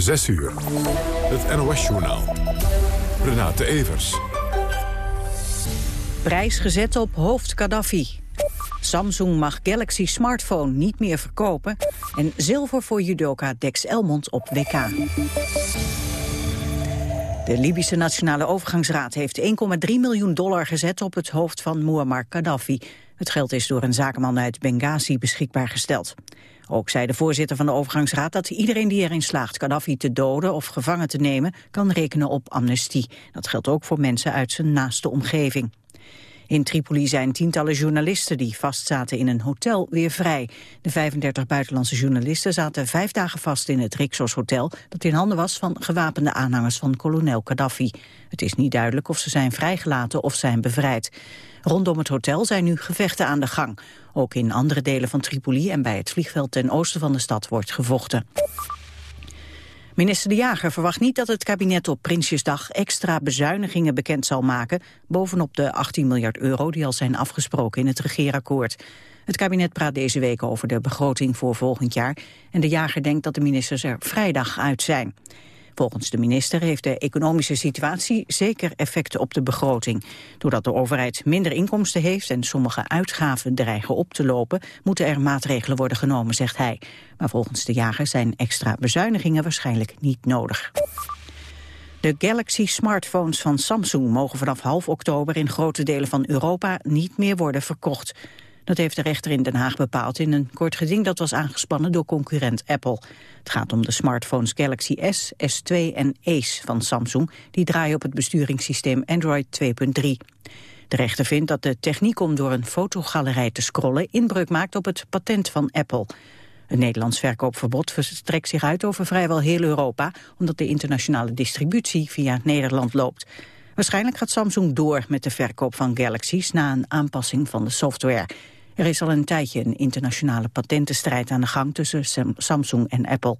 6 uur. Het NOS-journaal. Renate Evers. Prijs gezet op hoofd Gaddafi. Samsung mag Galaxy smartphone niet meer verkopen. En zilver voor judoka Dex Elmond op WK. De Libische Nationale Overgangsraad heeft 1,3 miljoen dollar gezet op het hoofd van Muammar Gaddafi. Het geld is door een zakenman uit Benghazi beschikbaar gesteld. Ook zei de voorzitter van de overgangsraad dat iedereen die erin slaagt Gaddafi te doden of gevangen te nemen kan rekenen op amnestie. Dat geldt ook voor mensen uit zijn naaste omgeving. In Tripoli zijn tientallen journalisten die vastzaten in een hotel weer vrij. De 35 buitenlandse journalisten zaten vijf dagen vast in het Rixos Hotel... dat in handen was van gewapende aanhangers van kolonel Gaddafi. Het is niet duidelijk of ze zijn vrijgelaten of zijn bevrijd. Rondom het hotel zijn nu gevechten aan de gang. Ook in andere delen van Tripoli en bij het vliegveld ten oosten van de stad wordt gevochten. Minister De Jager verwacht niet dat het kabinet op Prinsjesdag extra bezuinigingen bekend zal maken, bovenop de 18 miljard euro die al zijn afgesproken in het regeerakkoord. Het kabinet praat deze week over de begroting voor volgend jaar en De Jager denkt dat de ministers er vrijdag uit zijn. Volgens de minister heeft de economische situatie zeker effecten op de begroting. Doordat de overheid minder inkomsten heeft en sommige uitgaven dreigen op te lopen, moeten er maatregelen worden genomen, zegt hij. Maar volgens de jager zijn extra bezuinigingen waarschijnlijk niet nodig. De Galaxy smartphones van Samsung mogen vanaf half oktober in grote delen van Europa niet meer worden verkocht. Dat heeft de rechter in Den Haag bepaald in een kort geding dat was aangespannen door concurrent Apple. Het gaat om de smartphones Galaxy S, S2 en Ace van Samsung. Die draaien op het besturingssysteem Android 2.3. De rechter vindt dat de techniek om door een fotogalerij te scrollen inbreuk maakt op het patent van Apple. Een Nederlands verkoopverbod verstrekt zich uit over vrijwel heel Europa, omdat de internationale distributie via Nederland loopt. Waarschijnlijk gaat Samsung door met de verkoop van Galaxies na een aanpassing van de software. Er is al een tijdje een internationale patentenstrijd aan de gang tussen Samsung en Apple.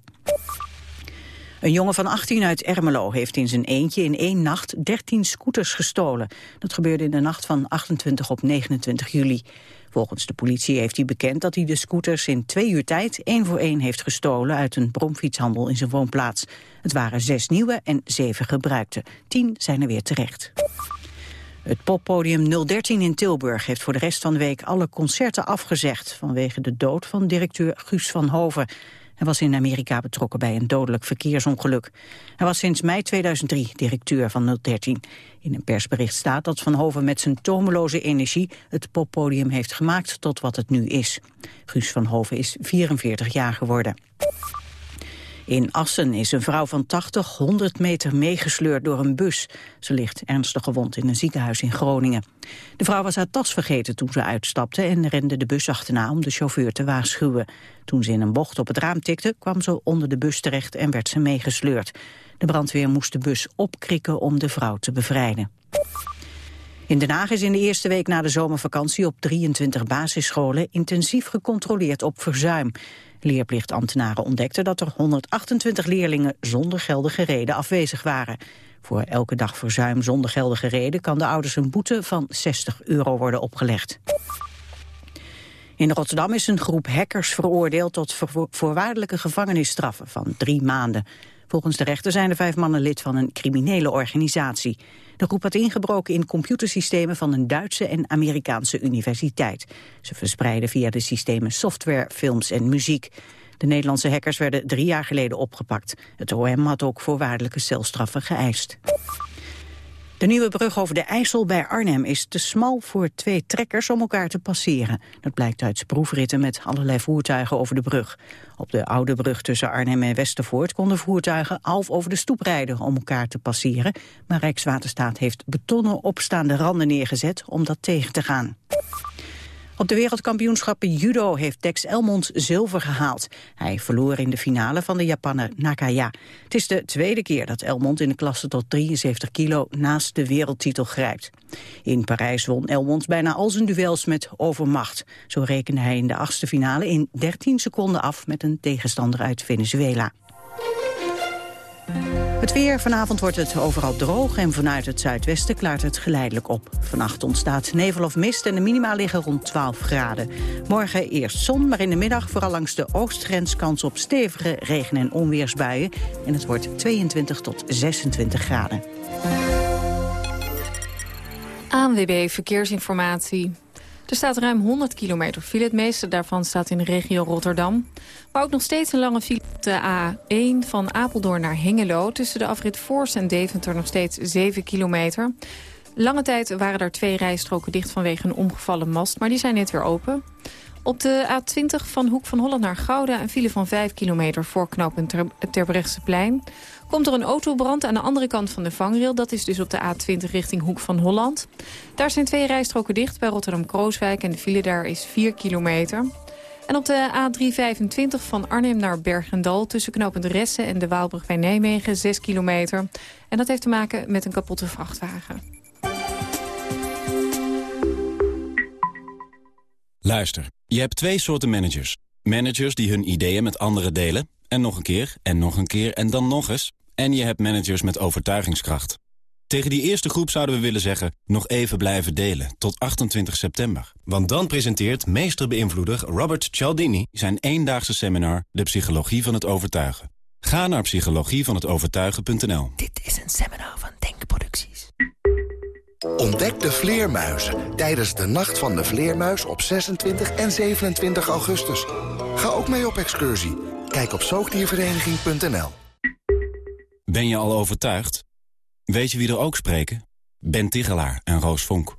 Een jongen van 18 uit Ermelo heeft in zijn eentje in één nacht 13 scooters gestolen. Dat gebeurde in de nacht van 28 op 29 juli. Volgens de politie heeft hij bekend dat hij de scooters in twee uur tijd één voor één heeft gestolen uit een bromfietshandel in zijn woonplaats. Het waren zes nieuwe en zeven gebruikte. Tien zijn er weer terecht. Het poppodium 013 in Tilburg heeft voor de rest van de week alle concerten afgezegd vanwege de dood van directeur Guus van Hoven. Hij was in Amerika betrokken bij een dodelijk verkeersongeluk. Hij was sinds mei 2003 directeur van 013. In een persbericht staat dat Van Hoven met zijn tomeloze energie... het poppodium heeft gemaakt tot wat het nu is. Guus van Hoven is 44 jaar geworden. In Assen is een vrouw van 80 100 meter meegesleurd door een bus. Ze ligt ernstig gewond in een ziekenhuis in Groningen. De vrouw was haar tas vergeten toen ze uitstapte en rende de bus achterna om de chauffeur te waarschuwen. Toen ze in een bocht op het raam tikte, kwam ze onder de bus terecht en werd ze meegesleurd. De brandweer moest de bus opkrikken om de vrouw te bevrijden. In Den Haag is in de eerste week na de zomervakantie op 23 basisscholen intensief gecontroleerd op verzuim. Leerplichtambtenaren ontdekten dat er 128 leerlingen zonder geldige reden afwezig waren. Voor elke dag verzuim zonder geldige reden kan de ouders een boete van 60 euro worden opgelegd. In Rotterdam is een groep hackers veroordeeld tot voorwaardelijke gevangenisstraffen van drie maanden. Volgens de rechter zijn de vijf mannen lid van een criminele organisatie. De groep had ingebroken in computersystemen van een Duitse en Amerikaanse universiteit. Ze verspreiden via de systemen software, films en muziek. De Nederlandse hackers werden drie jaar geleden opgepakt. Het OM had ook voorwaardelijke celstraffen geëist. De nieuwe brug over de IJssel bij Arnhem is te smal voor twee trekkers om elkaar te passeren. Dat blijkt uit proefritten met allerlei voertuigen over de brug. Op de oude brug tussen Arnhem en Westervoort konden voertuigen half over de stoep rijden om elkaar te passeren. Maar Rijkswaterstaat heeft betonnen opstaande randen neergezet om dat tegen te gaan. Op de wereldkampioenschappen judo heeft Dex Elmond zilver gehaald. Hij verloor in de finale van de Japaner Nakaya. Het is de tweede keer dat Elmond in de klasse tot 73 kilo naast de wereldtitel grijpt. In Parijs won Elmond bijna al zijn duels met overmacht. Zo rekende hij in de achtste finale in 13 seconden af met een tegenstander uit Venezuela. Het weer, vanavond wordt het overal droog en vanuit het zuidwesten klaart het geleidelijk op. Vannacht ontstaat nevel of mist en de minima liggen rond 12 graden. Morgen eerst zon, maar in de middag vooral langs de oostgrens kans op stevige regen- en onweersbuien. En het wordt 22 tot 26 graden. ANWB Verkeersinformatie. Er staat ruim 100 kilometer file. Het meeste daarvan staat in de regio Rotterdam. Maar ook nog steeds een lange file op de A1 van Apeldoorn naar Hengelo. Tussen de afrit Voorst en Deventer nog steeds 7 kilometer. Lange tijd waren er twee rijstroken dicht vanwege een omgevallen mast. Maar die zijn net weer open. Op de A20 van Hoek van Holland naar Gouda... een file van 5 kilometer voor knooppunt ter, plein. Komt er een autobrand aan de andere kant van de vangrail. Dat is dus op de A20 richting Hoek van Holland. Daar zijn twee rijstroken dicht bij Rotterdam-Krooswijk... en de file daar is 4 kilometer. En op de A325 van Arnhem naar Bergendal... tussen knooppunt Ressen en de Waalbrug bij Nijmegen 6 kilometer. En dat heeft te maken met een kapotte vrachtwagen. Luister, je hebt twee soorten managers. Managers die hun ideeën met anderen delen... en nog een keer, en nog een keer, en dan nog eens. En je hebt managers met overtuigingskracht. Tegen die eerste groep zouden we willen zeggen... nog even blijven delen, tot 28 september. Want dan presenteert meesterbeïnvloeder Robert Cialdini... zijn eendaagse seminar De Psychologie van het Overtuigen. Ga naar psychologievanhetovertuigen.nl Dit is een seminar van Denkproducties. Ontdek de vleermuizen tijdens de Nacht van de Vleermuis op 26 en 27 augustus. Ga ook mee op excursie. Kijk op zoogdiervereniging.nl Ben je al overtuigd? Weet je wie er ook spreken? Ben Tigelaar en Roos Vonk.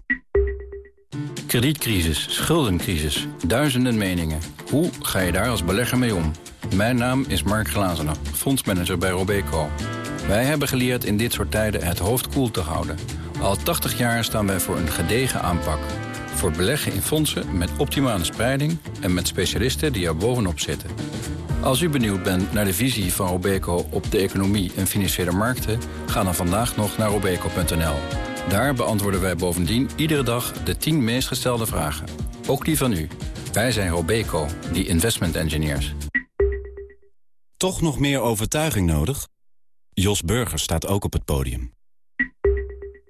Kredietcrisis, schuldencrisis, duizenden meningen. Hoe ga je daar als belegger mee om? Mijn naam is Mark Glazener, fondsmanager bij Robeco. Wij hebben geleerd in dit soort tijden het hoofd koel te houden... Al 80 jaar staan wij voor een gedegen aanpak. Voor beleggen in fondsen met optimale spreiding... en met specialisten die er bovenop zitten. Als u benieuwd bent naar de visie van Robeco op de economie en financiële markten... ga dan vandaag nog naar robeco.nl. Daar beantwoorden wij bovendien iedere dag de 10 meest gestelde vragen. Ook die van u. Wij zijn Robeco, die investment engineers. Toch nog meer overtuiging nodig? Jos Burger staat ook op het podium.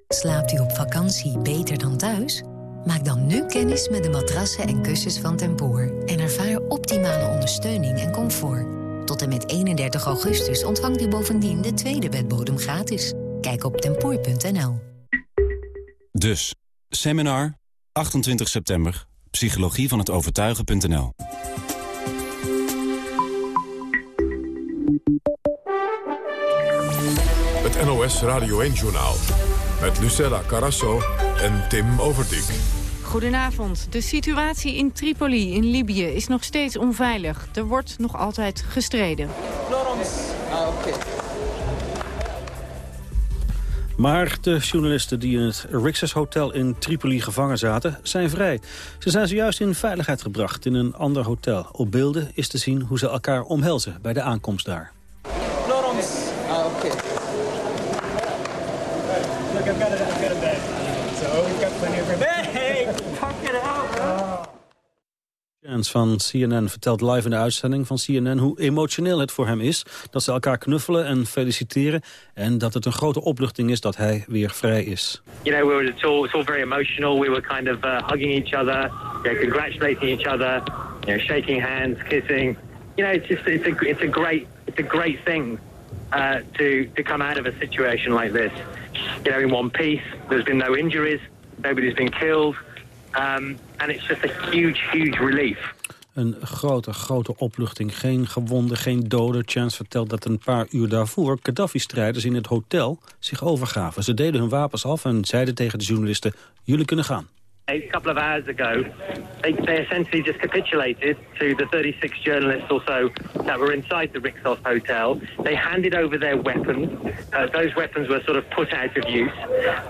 Slaapt u op vakantie beter dan thuis? Maak dan nu kennis met de matrassen en kussens van Tempoor... en ervaar optimale ondersteuning en comfort. Tot en met 31 augustus ontvangt u bovendien de tweede bedbodem gratis. Kijk op tempoor.nl. Dus, seminar, 28 september, psychologie van het overtuigen.nl. Het NOS Radio 1-journaal met Lucella Carasso en Tim Overdijk. Goedenavond. De situatie in Tripoli in Libië is nog steeds onveilig. Er wordt nog altijd gestreden. Florence. Ah, oké. Maar de journalisten die in het Rixos Hotel in Tripoli gevangen zaten, zijn vrij. Ze zijn zojuist in veiligheid gebracht in een ander hotel. Op beelden is te zien hoe ze elkaar omhelzen bij de aankomst daar. Florence. Ah, oké. Look, I've got, a, I've got a bag. So we've got plenty of Hey, fuck it out, Chance van CNN vertelt live in de uitzending van CNN hoe emotioneel het voor hem is dat ze elkaar knuffelen en feliciteren en dat het een grote opluchting is dat hij weer vrij is. You know, we were it's all, it's all very emotional. We were kind of uh, hugging each other, congratulating each other, you know, shaking hands, kissing. You know, it's just it's a it's a great it's a great thing uh, to to come out of a situation like this. You know, in one piece. There's been no injuries. Nobody's been killed. Um, and it's just a huge, huge relief. Een grote, grote opluchting. Geen gewonden, geen doden. Chance vertelt dat een paar uur daarvoor Gaddafi-strijders in het hotel zich overgaven. Ze deden hun wapens af en zeiden tegen de journalisten, jullie kunnen gaan. A couple of hours ago, they, they essentially just capitulated to the 36 journalists or so that were inside the Rixos Hotel. They handed over their weapons. Uh, those weapons were sort of put out of use.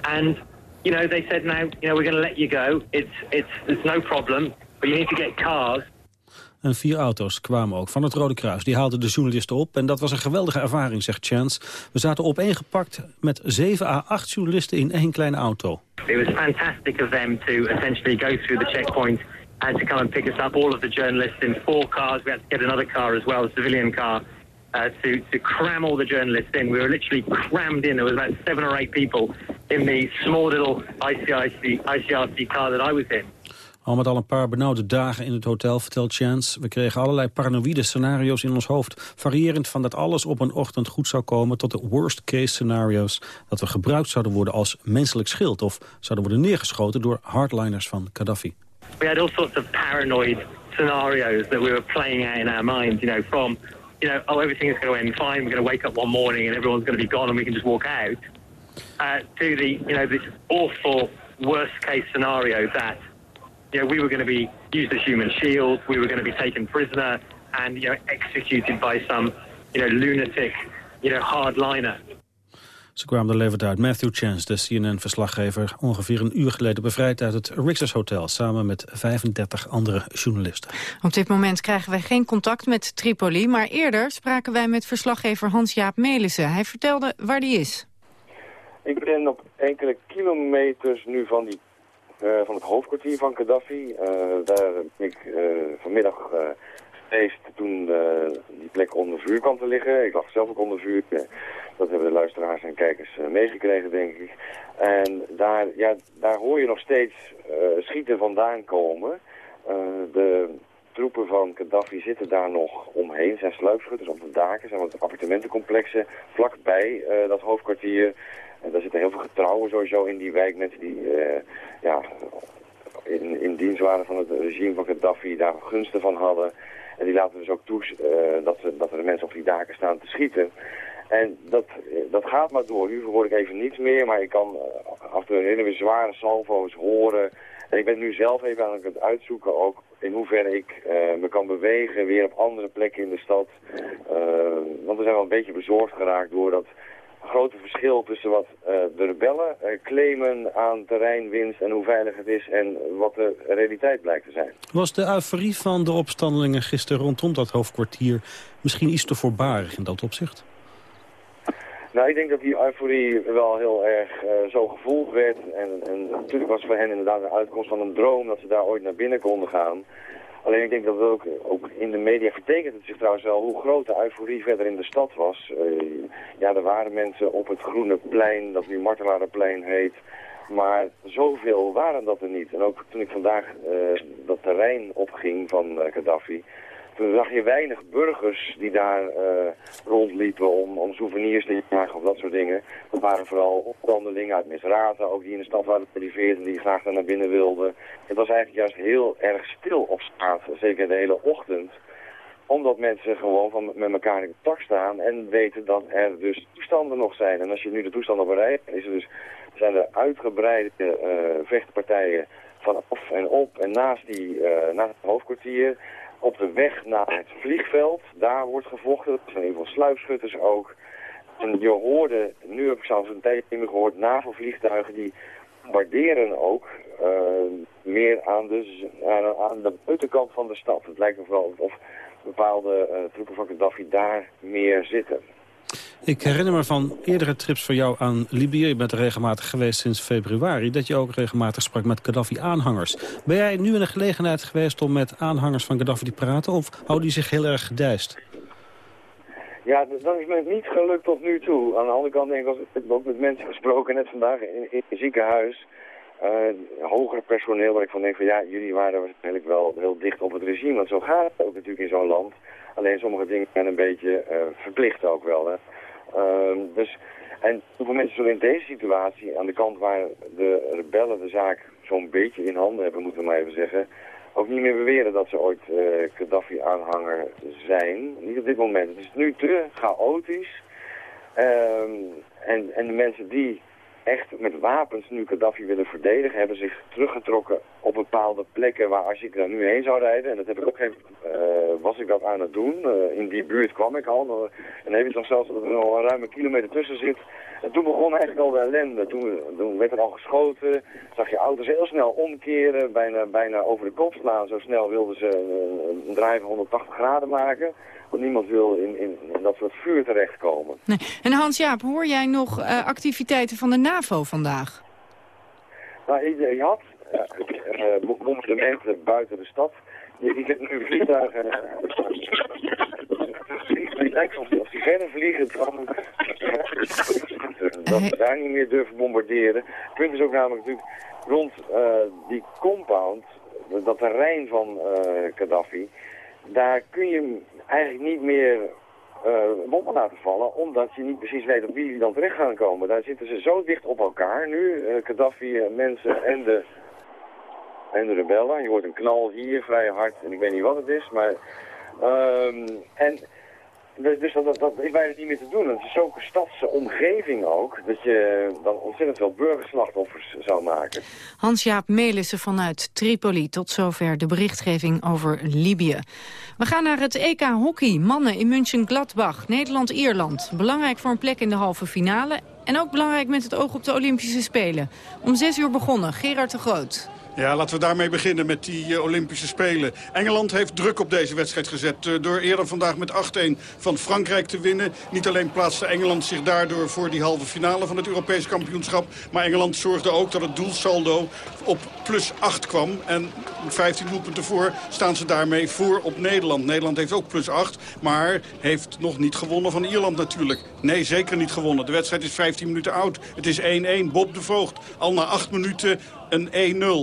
And, you know, they said, now, you know, we're going to let you go. It's, it's, it's no problem, but you need to get cars. En vier auto's kwamen ook van het Rode Kruis. Die haalden de journalisten op en dat was een geweldige ervaring, zegt Chance. We zaten opeengepakt met 7 à 8 journalisten in één kleine auto. It was fantastic of them to essentially go through the checkpoint and to come and pick us up, all of the journalists in four cars. We had to get another car as well, a civilian car. Uh, to, to cram all the journalists in. We were literally crammed in. There was about seven or eight people in the small little ICIC, ICRC car that I was in. Al met al een paar benauwde dagen in het hotel, vertelt Chance. We kregen allerlei paranoïde scenario's in ons hoofd. Variërend van dat alles op een ochtend goed zou komen... tot de worst case scenario's. Dat we gebruikt zouden worden als menselijk schild... of zouden worden neergeschoten door hardliners van Gaddafi. We had all sorts of paranoid scenarios that we were playing out in our minds, you know, from, you know, oh, everything is going to end fine, we're going to wake up one morning and everyone's going to be gone and we can just walk out, uh, to the, you know, this awful worst case scenario that you know, we were going to be used as human shields, we were going to be taken prisoner and, you know, executed by some, you know, lunatic, you know, hardliner. Ze kwamen er levend uit. Matthew Chance, de CNN-verslaggever, ongeveer een uur geleden bevrijd uit het Rixers Hotel, samen met 35 andere journalisten. Op dit moment krijgen wij geen contact met Tripoli, maar eerder spraken wij met verslaggever Hans-Jaap Melissen. Hij vertelde waar die is. Ik ben op enkele kilometers nu van die uh, van het hoofdkwartier van Gaddafi. Uh, daar ben ik uh, vanmiddag geweest toen die plek onder vuur kwam te liggen. Ik lag zelf ook onder vuur. Dat hebben de luisteraars en kijkers meegekregen, denk ik. En daar, ja, daar hoor je nog steeds schieten vandaan komen. de troepen van Gaddafi zitten daar nog omheen. Zijn sluipschutters op de daken, zijn wat appartementencomplexen vlakbij dat hoofdkwartier. En daar zitten heel veel getrouwen sowieso in die wijk. Mensen die ja, in, in dienst waren van het regime van Gaddafi, daar gunsten van hadden. En die laten dus ook toe dat, dat er mensen op die daken staan te schieten. En dat, dat gaat maar door. Nu hoor ik even niets meer, maar ik kan af en toe hele zware salvo's horen. En ik ben nu zelf even aan het uitzoeken ook in hoeverre ik uh, me kan bewegen weer op andere plekken in de stad. Uh, want we zijn wel een beetje bezorgd geraakt door dat grote verschil tussen wat de rebellen claimen aan terreinwinst en hoe veilig het is en wat de realiteit blijkt te zijn. Was de euforie van de opstandelingen gisteren rondom dat hoofdkwartier misschien iets te voorbarig in dat opzicht? Nou, ik denk dat die euforie wel heel erg uh, zo gevoeld werd. En, en natuurlijk was voor hen inderdaad een uitkomst van een droom dat ze daar ooit naar binnen konden gaan. Alleen ik denk dat het ook, ook in de media vertekent het zich trouwens wel hoe groot de euforie verder in de stad was. Uh, ja, er waren mensen op het Groene Plein, dat nu Martelarenplein heet. Maar zoveel waren dat er niet. En ook toen ik vandaag uh, dat terrein opging van Gaddafi... Zag je weinig burgers die daar uh, rondliepen om, om souvenirs te jagen of dat soort dingen. Dat waren vooral opstandelingen uit Misrata, ook die in de stad waren gepriveerd en die graag naar binnen wilden. Het was eigenlijk juist heel erg stil op straat, zeker de hele ochtend omdat mensen gewoon van, met elkaar in contact staan en weten dat er dus toestanden nog zijn. En als je nu de toestanden bereikt, is er dus, zijn er uitgebreide uh, vechtpartijen vanaf en op en naast, die, uh, naast het hoofdkwartier op de weg naar het vliegveld. Daar wordt gevochten. Er zijn heel veel sluipschutters ook. En je hoorde, nu heb ik zelfs een tijdje niet meer gehoord, NAVO-vliegtuigen die bombarderen ook uh, meer aan de, aan, de buitenkant van de stad. Het lijkt me vooral of bepaalde uh, troepen van Gaddafi daar meer zitten. Ik herinner me van eerdere trips van jou aan Libië. Je bent er regelmatig geweest sinds februari. Dat je ook regelmatig sprak met Gaddafi-aanhangers. Ben jij nu in de gelegenheid geweest om met aanhangers van Gaddafi te praten? Of houden die zich heel erg gedijst? Ja, dat is me niet gelukt tot nu toe. Aan de andere kant denk ik, ik ook met mensen gesproken, net vandaag in, het ziekenhuis. Uh, hoger personeel, waar ik van denk van ja, jullie waren waarschijnlijk wel heel dicht op het regime. Want zo gaat het ook natuurlijk in zo'n land. Alleen sommige dingen zijn een beetje uh, verplicht ook wel. Hè. Uh, dus, en hoeveel mensen zullen in deze situatie, aan de kant waar de rebellen de zaak zo'n beetje in handen hebben, moeten we maar even zeggen, ook niet meer beweren dat ze ooit uh, Gaddafi-aanhanger zijn. Niet op dit moment. Het is nu te chaotisch. Ehm, en, en de mensen die echt met wapens nu Gaddafi willen verdedigen, hebben zich teruggetrokken op bepaalde plekken waar als ik daar nu heen zou rijden, en dat heb ik ook geen, uh, was ik dat aan het doen, uh, in die buurt kwam ik al, uh, en heb je toch zelfs dat er nog een ruime kilometer tussen zit. En toen begon eigenlijk al de ellende, toen, toen werd er al geschoten, zag je auto's heel snel omkeren, bijna, bijna over de kop slaan, zo snel wilden ze een draai van 180 graden maken. Want niemand wil in, in, in dat soort vuur terechtkomen. Nee. En Hans-Jaap, hoor jij nog uh, activiteiten van de NAVO vandaag? Nou, je, je had uh, uh, bombardementen buiten de stad. Je, je hebt nu vliegtuigen Het lijkt die verder vliegen dan dat we daar niet meer durven bombarderen. Het punt is ook namelijk natuurlijk rond die compound, dat terrein van Gaddafi, daar kun je eigenlijk niet meer uh, bommen laten vallen, omdat je niet precies weet op wie die dan terecht gaan komen. Daar zitten ze zo dicht op elkaar nu, uh, Gaddafi, uh, mensen en de, en de rebellen. Je hoort een knal hier vrij hard en ik weet niet wat het is, maar... Um, en dus, dus dat, dat, is bijna niet meer te doen. Het is zo'n stadse omgeving ook, dat je dan ontzettend veel burgerslachtoffers zou maken. Hans-Jaap Melissen vanuit Tripoli. Tot zover de berichtgeving over Libië. We gaan naar het EK Hockey. Mannen in München-Gladbach, Nederland-Ierland. Belangrijk voor een plek in de halve finale. En ook belangrijk met het oog op de Olympische Spelen. Om zes uur begonnen, Gerard de Groot. Ja, laten we daarmee beginnen met die uh, Olympische Spelen. Engeland heeft druk op deze wedstrijd gezet. Uh, door eerder vandaag met 8-1 van Frankrijk te winnen. Niet alleen plaatste Engeland zich daardoor voor die halve finale van het Europees kampioenschap. Maar Engeland zorgde ook dat het doelsaldo op plus 8 kwam. En 15 doelpunten voor staan ze daarmee voor op Nederland. Nederland heeft ook plus 8, maar heeft nog niet gewonnen van Ierland natuurlijk. Nee, zeker niet gewonnen. De wedstrijd is 15 minuten oud. Het is 1-1. Bob de Voogd al na 8 minuten een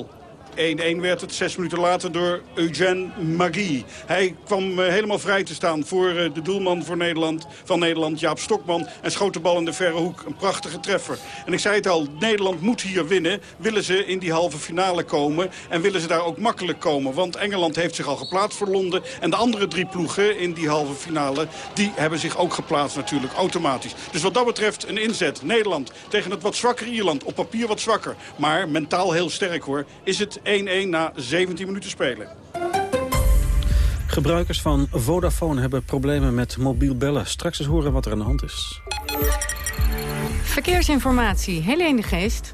1-0. 1-1 werd het zes minuten later door Eugène Magui. Hij kwam eh, helemaal vrij te staan voor eh, de doelman voor Nederland, van Nederland, Jaap Stokman. En schoot de bal in de verre hoek. Een prachtige treffer. En ik zei het al, Nederland moet hier winnen. Willen ze in die halve finale komen. En willen ze daar ook makkelijk komen. Want Engeland heeft zich al geplaatst voor Londen. En de andere drie ploegen in die halve finale, die hebben zich ook geplaatst natuurlijk, automatisch. Dus wat dat betreft een inzet. Nederland tegen het wat zwakker Ierland. Op papier wat zwakker. Maar mentaal heel sterk hoor. Is het 1-1 na 17 minuten spelen. Gebruikers van Vodafone hebben problemen met mobiel bellen. Straks eens horen wat er aan de hand is. Verkeersinformatie, Helene de Geest.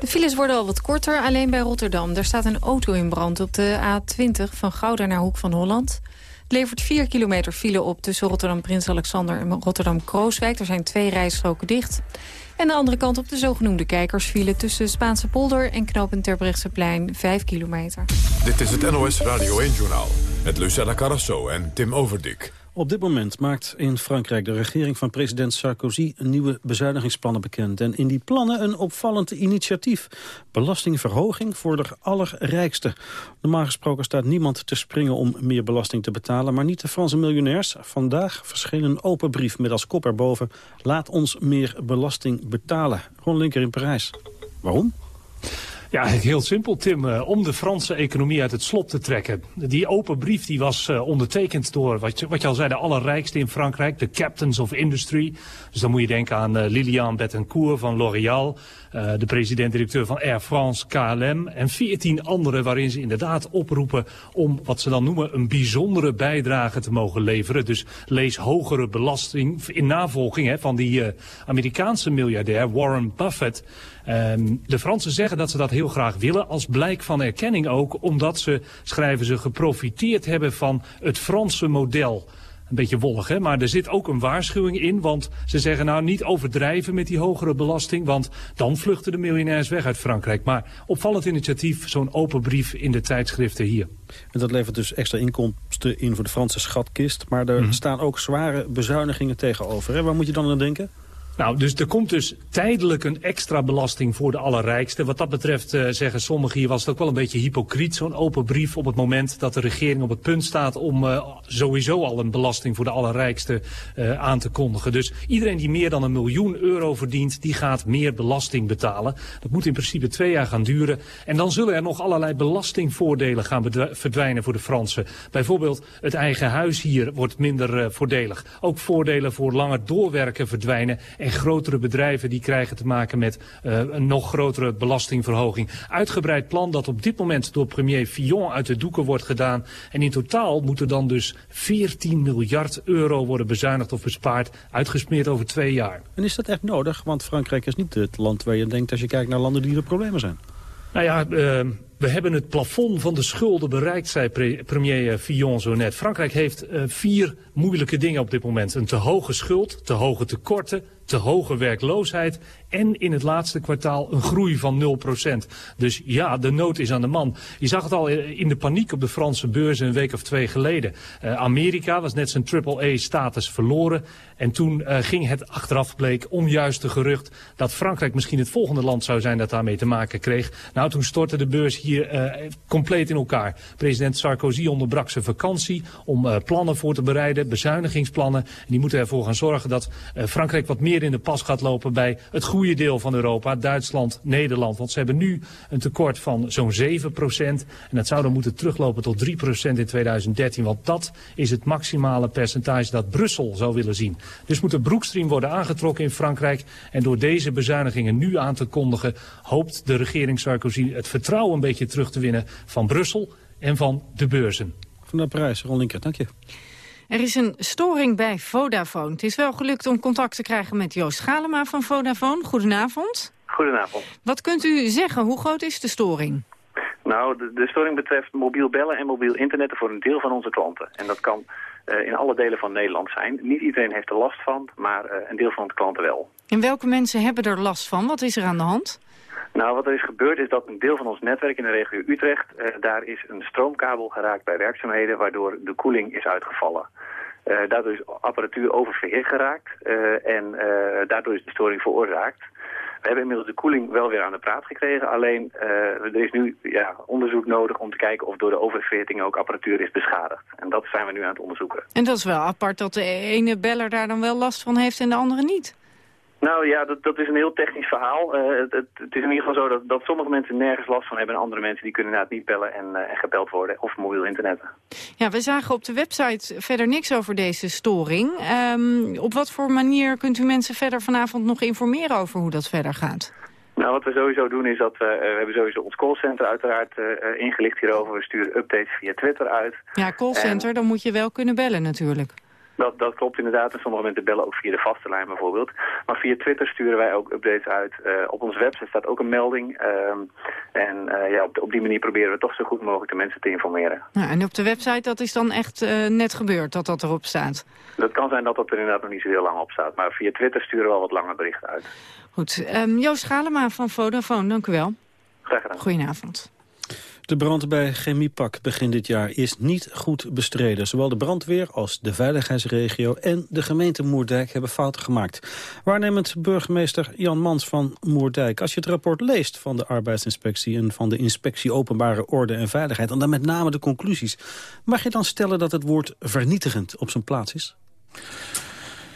De files worden al wat korter, alleen bij Rotterdam. Er staat een auto in brand op de A20 van Gouda naar Hoek van Holland. Het levert 4 kilometer file op tussen Rotterdam Prins Alexander en Rotterdam Krooswijk. Er zijn twee rijstroken dicht. En de andere kant op de zogenoemde kijkersfile... tussen Spaanse polder en knooppunt Terbrechtseplein 5 kilometer. Dit is het NOS Radio 1-journaal met Lucella Carrasso en Tim Overdik. Op dit moment maakt in Frankrijk de regering van president Sarkozy nieuwe bezuinigingsplannen bekend. En in die plannen een opvallend initiatief. Belastingverhoging voor de allerrijkste. Normaal gesproken staat niemand te springen om meer belasting te betalen, maar niet de Franse miljonairs. Vandaag verscheen een open brief met als kop erboven. Laat ons meer belasting betalen. Ron Linker in Parijs. Waarom? Ja, heel simpel, Tim. Uh, om de Franse economie uit het slop te trekken. Die open brief die was uh, ondertekend door, wat je, wat je al zei, de allerrijkste in Frankrijk. De Captains of Industry. Dus dan moet je denken aan uh, Liliane Bettencourt van L'Oréal. de president-directeur van Air France, KLM. En veertien anderen waarin ze inderdaad oproepen om wat ze dan noemen een bijzondere bijdrage te mogen leveren. Dus lees hogere belasting in navolging hè, van die Amerikaanse miljardair Warren Buffett. Um, de Fransen zeggen dat ze dat heel graag willen, als blijk van erkenning ook, omdat ze, schrijven ze, geprofiteerd hebben van het Franse model. Een beetje wollig, hè? maar er zit ook een waarschuwing in. Want ze zeggen nou niet overdrijven met die hogere belasting. Want dan vluchten de miljonairs weg uit Frankrijk. Maar opvallend initiatief, zo'n open brief in de tijdschriften hier. En dat levert dus extra inkomsten in voor de Franse schatkist. Maar er mhm. staan ook zware bezuinigingen tegenover. Hè? Waar moet je dan aan denken? Nou, dus er komt dus tijdelijk een extra belasting voor de allerrijkste. Wat dat betreft uh, zeggen sommigen hier was het ook wel een beetje hypocriet. Zo'n open brief op het moment dat de regering op het punt staat om uh, sowieso al een belasting voor de allerrijkste uh, aan te kondigen. Dus iedereen die meer dan een miljoen euro verdient, die gaat meer belasting betalen. Dat moet in principe twee jaar gaan duren. En dan zullen er nog allerlei belastingvoordelen gaan verdwijnen voor de Fransen. Bijvoorbeeld het eigen huis hier wordt minder voordelig. Ook voordelen voor langer doorwerken verdwijnen. En grotere bedrijven die krijgen te maken met uh, een nog grotere belastingverhoging. Uitgebreid plan dat op dit moment door premier Fillon uit de doeken wordt gedaan. En in totaal moeten dan dus 14 miljard euro worden bezuinigd of bespaard. Uitgesmeerd over twee jaar. En is dat echt nodig? Want Frankrijk is niet het land waar je denkt als je kijkt naar landen die er problemen zijn. Nou ja, uh, We hebben het plafond van de schulden bereikt, zei premier Fillon zo net. Frankrijk heeft uh, vier moeilijke dingen op dit moment. Een te hoge schuld, te hoge tekorten, te hoge werkloosheid en in het laatste kwartaal een groei van 0%. Dus ja, de nood is aan de man. Je zag het al in de paniek op de Franse beurzen een week of twee geleden. Uh, Amerika was net zijn triple-A-status verloren. En toen ging het achteraf bleek onjuiste gerucht dat Frankrijk misschien het volgende land zou zijn dat daarmee te maken kreeg. Nou, toen stortte de beurs hier uh, compleet in elkaar. President Sarkozy onderbrak zijn vakantie om uh, plannen voor te bereiden, bezuinigingsplannen. En die moeten ervoor gaan zorgen dat Frankrijk wat meer in de pas gaat lopen bij het goede deel van Europa, Duitsland, Nederland. Want ze hebben nu een tekort van zo'n 7 procent. En dat zou dan moeten teruglopen tot 3 procent in 2013. Want dat is het maximale percentage dat Brussel zou willen zien. Dus moet de broekstream worden aangetrokken in Frankrijk. En door deze bezuinigingen nu aan te kondigen... hoopt de regering Sarkozy het vertrouwen een beetje terug te winnen van Brussel en van de beurzen. Van de prijs, Ron Linker, dank je. Er is een storing bij Vodafone. Het is wel gelukt om contact te krijgen met Joost Galema van Vodafone. Goedenavond. Goedenavond. Wat kunt u zeggen? Hoe groot is de storing? Nou, de, de storing betreft mobiel bellen en mobiel internet voor een deel van onze klanten. En dat kan uh, in alle delen van Nederland zijn. Niet iedereen heeft er last van, maar uh, een deel van de klanten wel. En welke mensen hebben er last van? Wat is er aan de hand? Nou, wat er is gebeurd is dat een deel van ons netwerk in de regio Utrecht... Uh, daar is een stroomkabel geraakt bij werkzaamheden... waardoor de koeling is uitgevallen. Uh, daardoor is apparatuur oververhit geraakt uh, en daardoor is de storing veroorzaakt. We hebben inmiddels de koeling wel weer aan de praat gekregen. Alleen er is nu ja, onderzoek nodig om te kijken of door de oververhitting ook apparatuur is beschadigd. En dat zijn we nu aan het onderzoeken. En dat is wel apart dat de ene beller daar dan wel last van heeft en de andere niet. Nou ja, dat, dat is een heel technisch verhaal. Uh, het, het, het, is in ieder geval zo dat, dat sommige mensen nergens last van hebben... en andere mensen die kunnen inderdaad niet bellen en, uh, en gebeld worden of mobiel internet. Ja, we zagen op de website verder niks over deze storing. Um, op wat voor manier kunt u mensen verder vanavond nog informeren over hoe dat verder gaat? Nou, wat we sowieso doen is dat uh, we hebben sowieso ons callcenter uiteraard ingelicht hierover. We sturen updates via Twitter uit. Ja, callcenter, en... dan moet je wel kunnen bellen natuurlijk. Dat, dat klopt inderdaad. En sommige mensen bellen ook via de vaste lijn bijvoorbeeld. Maar via Twitter sturen wij ook updates uit. Uh, op onze website staat ook een melding. Um, en uh, ja, op, op, die manier proberen we toch zo goed mogelijk de mensen te informeren. Ja, en op de website, dat is dan echt uh, net gebeurd dat dat erop staat? Dat kan zijn dat dat er inderdaad nog niet zo heel lang op staat. Maar via Twitter sturen we wel wat langer berichten uit. Goed. Um, Joost Galema van Vodafone, dank u wel. Graag gedaan. Goedenavond. De brand bij Chemiepak begin dit jaar is niet goed bestreden. Zowel de brandweer als de veiligheidsregio en de gemeente Moerdijk hebben fouten gemaakt. Waarnemend burgemeester Jan Mans van Moerdijk. Als je het rapport leest van de arbeidsinspectie en van de inspectie openbare orde en veiligheid... en dan met name de conclusies, mag je dan stellen dat het woord vernietigend op zijn plaats is?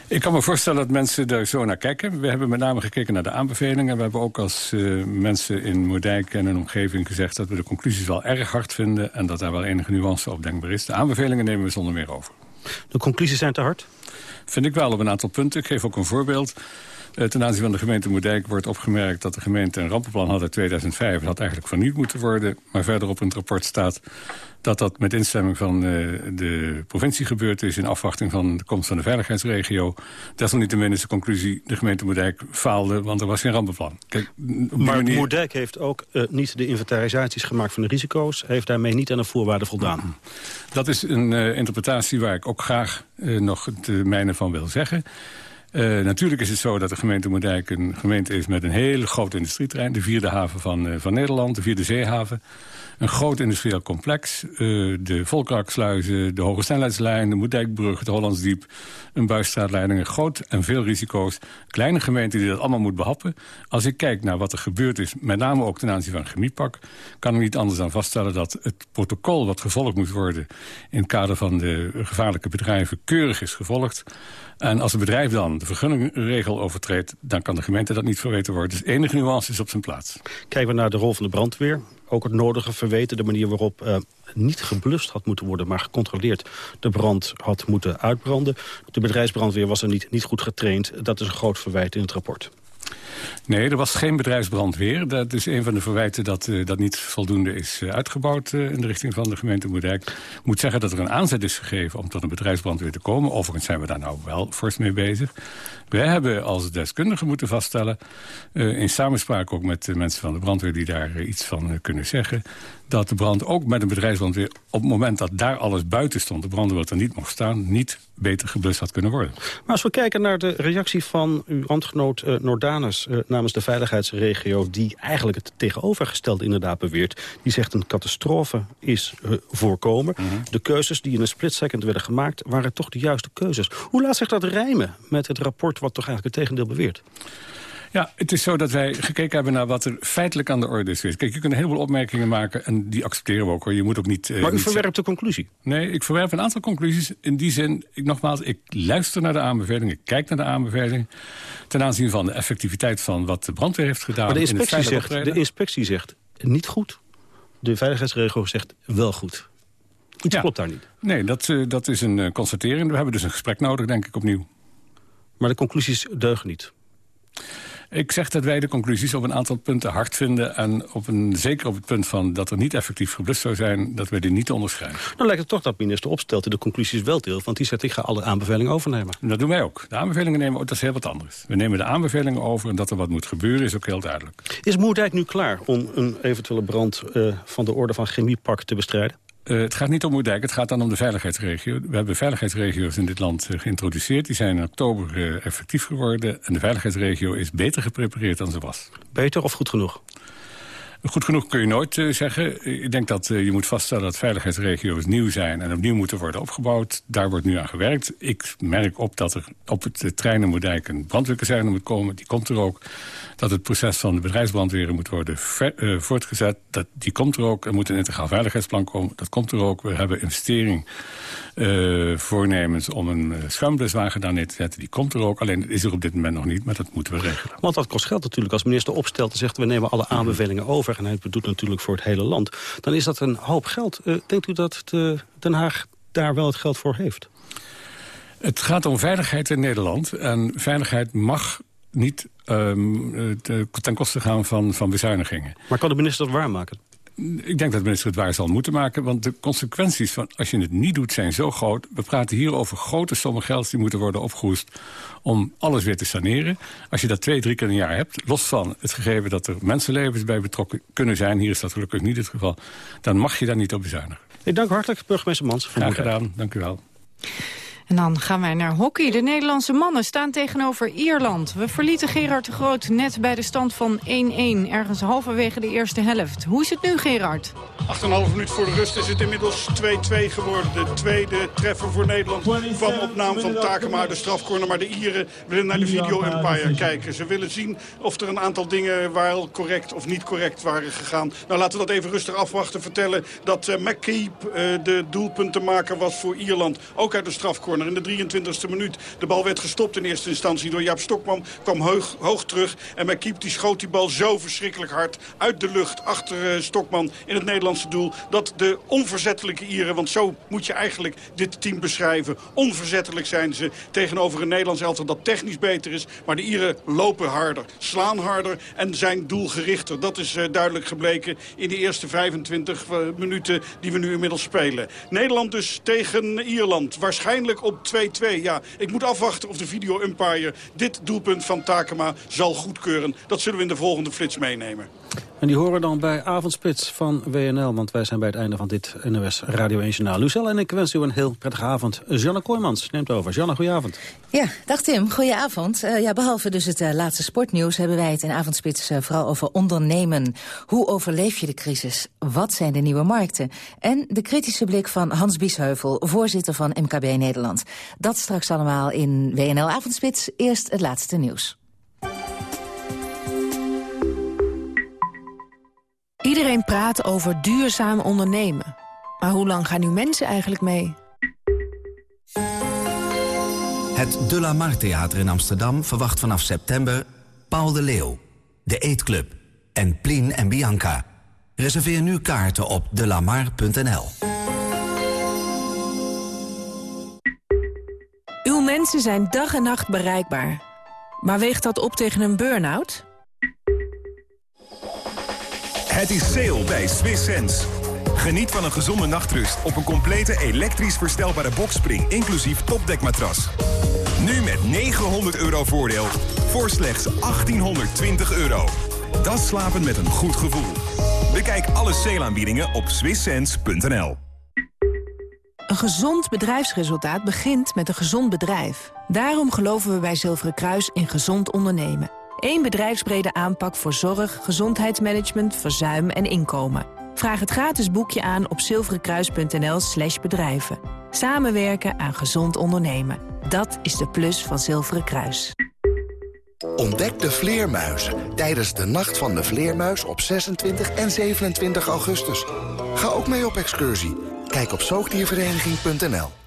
Ik kan me voorstellen dat mensen daar zo naar kijken. We hebben met name gekeken naar de aanbevelingen. We hebben ook als uh, mensen in Moerdijk en een omgeving gezegd... dat we de conclusies wel erg hard vinden... en dat daar wel enige nuance op denkbaar is. De aanbevelingen nemen we zonder meer over. De conclusies zijn te hard? Vind ik wel op een aantal punten. Ik geef ook een voorbeeld. Uh, ten aanzien van de gemeente Moerdijk wordt opgemerkt... dat de gemeente een rampenplan had in 2005. Dat had eigenlijk vernieuwd moeten worden. Maar verderop in het rapport staat dat dat met instemming van uh, de provincie gebeurd is... in afwachting van de komst van de veiligheidsregio. Desalniettemin is de conclusie, de gemeente Moerdijk faalde... want er was geen rampenplan. Kijk, maar manier... Moerdijk heeft ook uh, niet de inventarisaties gemaakt van de risico's... heeft daarmee niet aan de voorwaarden voldaan. Dat is een uh, interpretatie waar ik ook graag nog de mijne van wil zeggen... Uh, natuurlijk is het zo dat de gemeente Moerdijk een gemeente is met een hele groot industrieterrein. De vierde haven van, uh, van Nederland, de vierde zeehaven. Een groot industrieel complex. Uh, de Volkraksluizen, de Hoge Snelheidslijn, de Moerdijkbrug, het Hollandsdiep. Een buisstraatleiding, groot en veel risico's. Kleine gemeente die dat allemaal moet behappen. Als ik kijk naar wat er gebeurd is, met name ook ten aanzien van Chemiepak... kan ik niet anders dan vaststellen dat het protocol wat gevolgd moet worden... in het kader van de gevaarlijke bedrijven keurig is gevolgd. En als een bedrijf dan de vergunningregel overtreedt... dan kan de gemeente dat niet verweten worden. Dus enige nuance is op zijn plaats. Kijken we naar de rol van de brandweer. Ook het nodige verweten, de manier waarop uh, niet geblust had moeten worden... maar gecontroleerd de brand had moeten uitbranden. De bedrijfsbrandweer was er niet, niet goed getraind. Dat is een groot verwijt in het rapport. Nee, er was geen bedrijfsbrandweer. Dat is een van de verwijten dat uh, dat niet voldoende is uh, uitgebouwd uh, in de richting van de gemeente Moerdijk. Ik moet zeggen dat er een aanzet is gegeven om tot een bedrijfsbrandweer te komen. Overigens zijn we daar nou wel fors mee bezig. Wij hebben als deskundigen moeten vaststellen, in samenspraak ook met de mensen van de brandweer die daar iets van kunnen zeggen, dat de brand ook met een bedrijfsbrandweer op het moment dat daar alles buiten stond, de brandweer er niet mocht staan, niet beter geblust had kunnen worden. Maar als we kijken naar de reactie van uw ambtgenoot Nordanus... Uh, namens de veiligheidsregio, die eigenlijk het tegenovergestelde inderdaad beweert... die zegt een catastrofe is uh, voorkomen. Mm -hmm. De keuzes die in een split second werden gemaakt... waren toch de juiste keuzes. Hoe laat zich dat rijmen met het rapport wat toch eigenlijk het tegendeel beweert? Ja, het is zo dat wij gekeken hebben naar wat er feitelijk aan de orde is. Kijk, je kunt een heleboel opmerkingen maken en die accepteren we ook. Hoor. Je moet ook niet... Uh, maar u niet verwerpt de conclusie? Nee, ik verwerp een aantal conclusies. In die zin, ik, nogmaals, ik luister naar de aanbevelingen, ik kijk naar de aanbevelingen... ten aanzien van de effectiviteit van wat de brandweer heeft gedaan. Maar de inspectie, zegt, de inspectie zegt niet goed. De veiligheidsregio zegt wel goed. Iets ja. klopt daar niet. Nee, dat, uh, dat is een uh, constatering. We hebben dus een gesprek nodig, denk ik, opnieuw. Maar de conclusies deugen niet? Ik zeg dat wij de conclusies op een aantal punten hard vinden... en op een, zeker op het punt van dat er niet effectief geblust zou zijn... dat wij die niet onderschrijven. Dan lijkt het toch dat minister Opstelten de conclusies wel deelt... want die zegt, ik ga alle aanbevelingen overnemen. Dat doen wij ook. De aanbevelingen nemen dat is heel wat anders. We nemen de aanbevelingen over en dat er wat moet gebeuren is ook heel duidelijk. Is Moerdijk nu klaar om een eventuele brand uh, van de orde van chemiepak te bestrijden? Uh, het gaat niet om Moerdijk, het gaat dan om de veiligheidsregio. We hebben veiligheidsregio's in dit land uh, geïntroduceerd. Die zijn in oktober uh, effectief geworden. En de veiligheidsregio is beter geprepareerd dan ze was. Beter of goed genoeg? Goed genoeg kun je nooit zeggen. Ik denk dat je moet vaststellen dat veiligheidsregio's nieuw zijn... en opnieuw moeten worden opgebouwd. Daar wordt nu aan gewerkt. Ik merk op dat er op het trein in Moerdijk een brandweerkazerne moet komen. Die komt er ook. Dat het proces van de bedrijfsbrandweren moet worden ver, voortgezet. Dat, die komt er ook. Er moet een integraal veiligheidsplan komen. Dat komt er ook. We hebben investering voornemens om een schuimbluswagen daar neer te zetten. Die komt er ook. Alleen is er op dit moment nog niet, maar dat moeten we regelen. Want dat kost geld natuurlijk. Als minister opstelt en zegt... we nemen alle aanbevelingen over en hij bedoelt natuurlijk voor het hele land... dan is dat een hoop geld. Uh, denkt u dat de Den Haag daar wel het geld voor heeft? Het gaat om veiligheid in Nederland. En veiligheid mag niet um, ten koste gaan van, van bezuinigingen. Maar kan de minister dat waarmaken? Ik denk dat de minister het waar zal moeten maken. Want de consequenties van als je het niet doet zijn zo groot. We praten hier over grote sommen geld die moeten worden opgehoest... om alles weer te saneren. Als je dat twee, drie keer een jaar hebt... los van het gegeven dat er mensenlevens bij betrokken kunnen zijn... hier is dat gelukkig niet het geval... dan mag je daar niet op bezuinigen. Ik dank hartelijk, burgemeester Mans. Graag gedaan, dank u wel. En dan gaan wij naar hockey. De Nederlandse mannen staan tegenover Ierland. We verlieten Gerard de Groot net bij de stand van 1-1. Ergens halverwege de eerste helft. Hoe is het nu, Gerard? 8,5 minuut voor de rust is het inmiddels 2-2 geworden. De tweede treffer voor Nederland kwam op naam van Takema de strafcorner. Maar de Ieren willen naar de video Empire kijken. Ze willen zien of er een aantal dingen wel correct of niet correct waren gegaan. Nou, laten we dat even rustig afwachten. Vertellen dat uh, McKeep uh, de doelpuntenmaker was voor Ierland. Ook uit de strafcorner in de 23e minuut. De bal werd gestopt in eerste instantie door Jaap Stokman. Kwam hoog, terug en McKeep die schoot die bal zo verschrikkelijk hard uit de lucht achter uh, Stokman in het Nederlandse doel. Dat de onverzettelijke Ieren, want zo moet je eigenlijk dit team beschrijven. Onverzettelijk zijn ze tegenover een Nederlands elftal dat technisch beter is. Maar de Ieren lopen harder, slaan harder en zijn doelgerichter. Dat is uh, duidelijk gebleken in de eerste 25 uh, minuten die we nu inmiddels spelen. Nederland dus tegen Ierland. Waarschijnlijk op 2-2. Ja, ik moet afwachten of de video umpire dit doelpunt van Takema zal goedkeuren. Dat zullen we in de volgende flits meenemen. En die horen dan bij Avondspits van WNL, want wij zijn bij het einde van dit NOS Radio 1 Journaal. Lucelle en ik wens u een heel prettige avond. Janne Kooijmans neemt over. Janne, goedenavond. Ja, dag Tim, goedenavond. Uh, ja, behalve dus het uh, laatste sportnieuws hebben wij het in Avondspits uh, vooral over ondernemen. Hoe overleef je de crisis? Wat zijn de nieuwe markten? En de kritische blik van Hans Biesheuvel, voorzitter van MKB Nederland. Dat straks allemaal in WNL Avondspits. Eerst het laatste nieuws. Iedereen praat over duurzaam ondernemen. Maar hoe lang gaan nu mensen eigenlijk mee? Het De La Mar Theater in Amsterdam verwacht vanaf september... Paul de Leeuw, De Eetclub en Plien en Bianca. Reserveer nu kaarten op delamar.nl. Uw mensen zijn dag en nacht bereikbaar. Maar weegt dat op tegen een burn-out? Het is sale bij Swiss Sense. Geniet van een gezonde nachtrust op een complete elektrisch verstelbare boxspring... inclusief topdekmatras. Nu met 900 euro voordeel voor slechts 1820 euro. Dat slapen met een goed gevoel. Bekijk alle sale op swisssense.nl. Een gezond bedrijfsresultaat begint met een gezond bedrijf. Daarom geloven we bij Zilveren Kruis in gezond ondernemen. Eén bedrijfsbrede aanpak voor zorg, gezondheidsmanagement, verzuim en inkomen. Vraag het gratis boekje aan op zilverenkruis.nl slash bedrijven. Samenwerken aan gezond ondernemen. Dat is de plus van Zilveren Kruis. Ontdek de vleermuizen tijdens de Nacht van de Vleermuis op 26 en 27 augustus. Ga ook mee op excursie. Kijk op zoogdiervereniging.nl.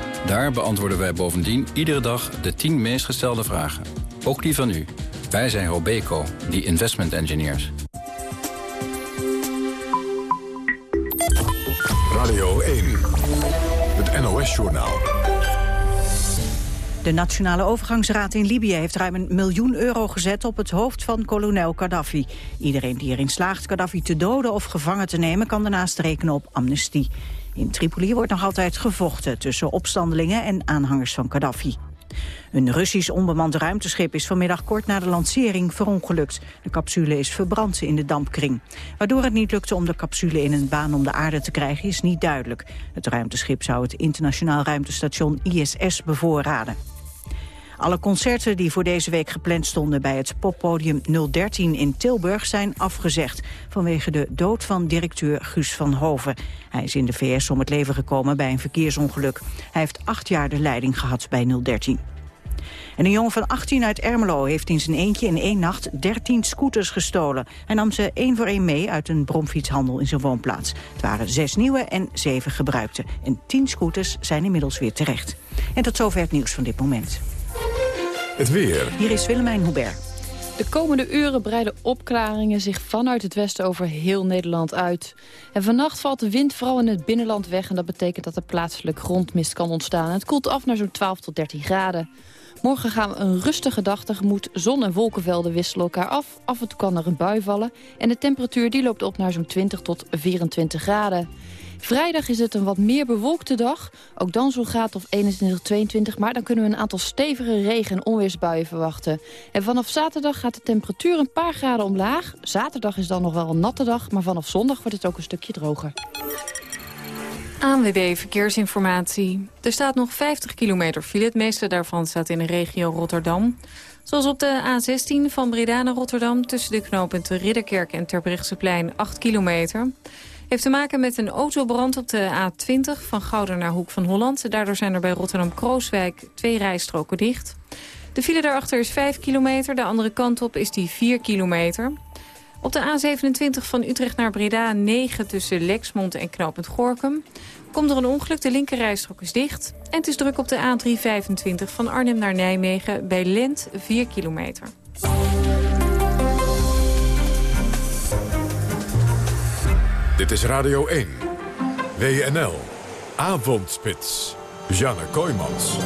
Daar beantwoorden wij bovendien iedere dag de 10 meest gestelde vragen. Ook die van u. Wij zijn Robeco, die investment engineers. Radio 1, het NOS-journaal. De Nationale Overgangsraad in Libië heeft ruim een miljoen euro gezet op het hoofd van kolonel Gaddafi. Iedereen die erin slaagt Gaddafi te doden of gevangen te nemen kan daarnaast rekenen op amnestie. In Tripoli wordt nog altijd gevochten tussen opstandelingen en aanhangers van Gaddafi. Een Russisch onbemand ruimteschip is vanmiddag kort na de lancering verongelukt. De capsule is verbrand in de dampkring. Waardoor het niet lukte om de capsule in een baan om de aarde te krijgen is niet duidelijk. Het ruimteschip zou het internationaal ruimtestation ISS bevoorraden. Alle concerten die voor deze week gepland stonden bij het poppodium 013 in Tilburg zijn afgezegd vanwege de dood van directeur Guus van Hoven. Hij is in de VS om het leven gekomen bij een verkeersongeluk. Hij heeft acht jaar de leiding gehad bij 013. En een jongen van 18 uit Ermelo heeft in zijn eentje in één nacht 13 scooters gestolen. Hij nam ze één voor één mee uit een bromfietshandel in zijn woonplaats. Het waren zes nieuwe en zeven gebruikte. En 10 scooters zijn inmiddels weer terecht. En tot zover het nieuws van dit moment. Het weer. Hier is Willemijn Hubert. De komende uren breiden opklaringen zich vanuit het westen over heel Nederland uit. En vannacht valt de wind vooral in het binnenland weg... en dat betekent dat er plaatselijk grondmist kan ontstaan. Het koelt af naar zo'n 12 tot 13 graden. Morgen gaan we een rustige dag tegemoet. Zon- en wolkenvelden wisselen elkaar af. Af en toe kan er een bui vallen. En de temperatuur die loopt op naar zo'n 20 tot 24 graden. Vrijdag is het een wat meer bewolkte dag. Ook dan zo'n graad of 21, 22. Maar dan kunnen we een aantal stevige regen- en onweersbuien verwachten. En vanaf zaterdag gaat de temperatuur een paar graden omlaag. Zaterdag is dan nog wel een natte dag. Maar vanaf zondag wordt het ook een stukje droger. ANWB Verkeersinformatie. Er staat nog 50 kilometer file. Het meeste daarvan staat in de regio Rotterdam. Zoals op de A16 van Breda naar Rotterdam... tussen de knooppunten Ridderkerk en Terbrechtseplein 8 kilometer. Heeft te maken met een autobrand op de A20 van Gouda naar Hoek van Holland. Daardoor zijn er bij Rotterdam-Krooswijk twee rijstroken dicht. De file daarachter is 5 kilometer, de andere kant op is die 4 kilometer. Op de A27 van Utrecht naar Breda 9 tussen Lexmond en Knopend Gorkum. Komt er een ongeluk, de linkerrijstrook is dicht. En het is druk op de A325 van Arnhem naar Nijmegen bij Lent 4 kilometer. Dit is Radio 1. WNL. Avondspits. Janne Kooijmans.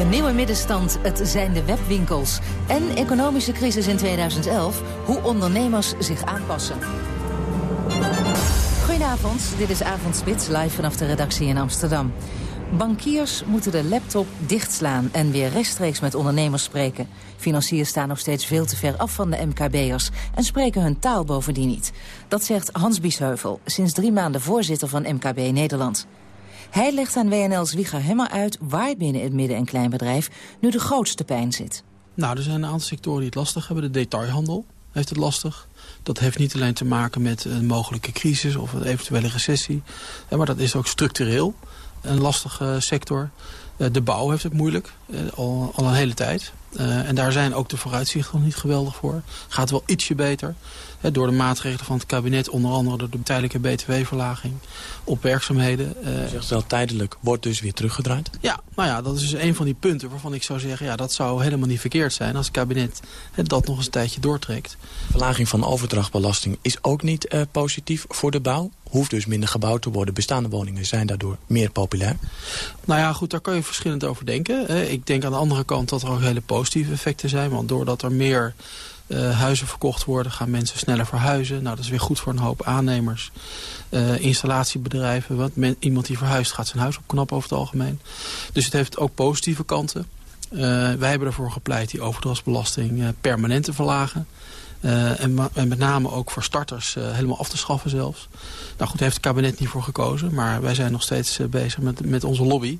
De nieuwe middenstand, het zijn de webwinkels. En economische crisis in 2011, hoe ondernemers zich aanpassen. Goedenavond, dit is Avondspits, live vanaf de redactie in Amsterdam. Bankiers moeten de laptop dichtslaan en weer rechtstreeks met ondernemers spreken. Financiers staan nog steeds veel te ver af van de MKB'ers... en spreken hun taal bovendien niet. Dat zegt Hans Biesheuvel, sinds drie maanden voorzitter van MKB Nederland. Hij legt aan WNL's Wieger Hemmer uit waar binnen het midden- en kleinbedrijf nu de grootste pijn zit. Nou, er zijn een aantal sectoren die het lastig hebben. De detailhandel heeft het lastig. Dat heeft niet alleen te maken met een mogelijke crisis of een eventuele recessie. Maar dat is ook structureel een lastige sector. De bouw heeft het moeilijk, al, al een hele tijd. en daar zijn ook de vooruitzichten nog niet geweldig voor. Gaat wel ietsje beter door de maatregelen van het kabinet, onder andere door de tijdelijke btw-verlaging op werkzaamheden. Je zegt wel tijdelijk, wordt dus weer teruggedraaid? Ja, nou ja, dat is dus een van die punten waarvan ik zou zeggen... ja, dat zou helemaal niet verkeerd zijn als het kabinet dat nog eens een tijdje doortrekt. Verlaging van overdrachtbelasting is ook niet uh, positief voor de bouw? Hoeft dus minder gebouwd te worden. Bestaande woningen zijn daardoor meer populair? Nou ja, goed, daar kan je verschillend over denken. Ik denk aan de andere kant dat er ook hele positieve effecten zijn. Want doordat er meer uh, huizen verkocht worden, gaan mensen sneller verhuizen. Nou, dat is weer goed voor een hoop aannemers. Uh, installatiebedrijven, want iemand die verhuist gaat zijn huis opknappen over het algemeen. Dus het heeft ook positieve kanten. Uh, wij hebben ervoor gepleit die overdrachtsbelasting permanent te verlagen. En, en, met name ook voor starters helemaal af te schaffen zelfs. Nou goed, daar heeft het kabinet niet voor gekozen. Maar wij zijn nog steeds bezig met, met onze lobby.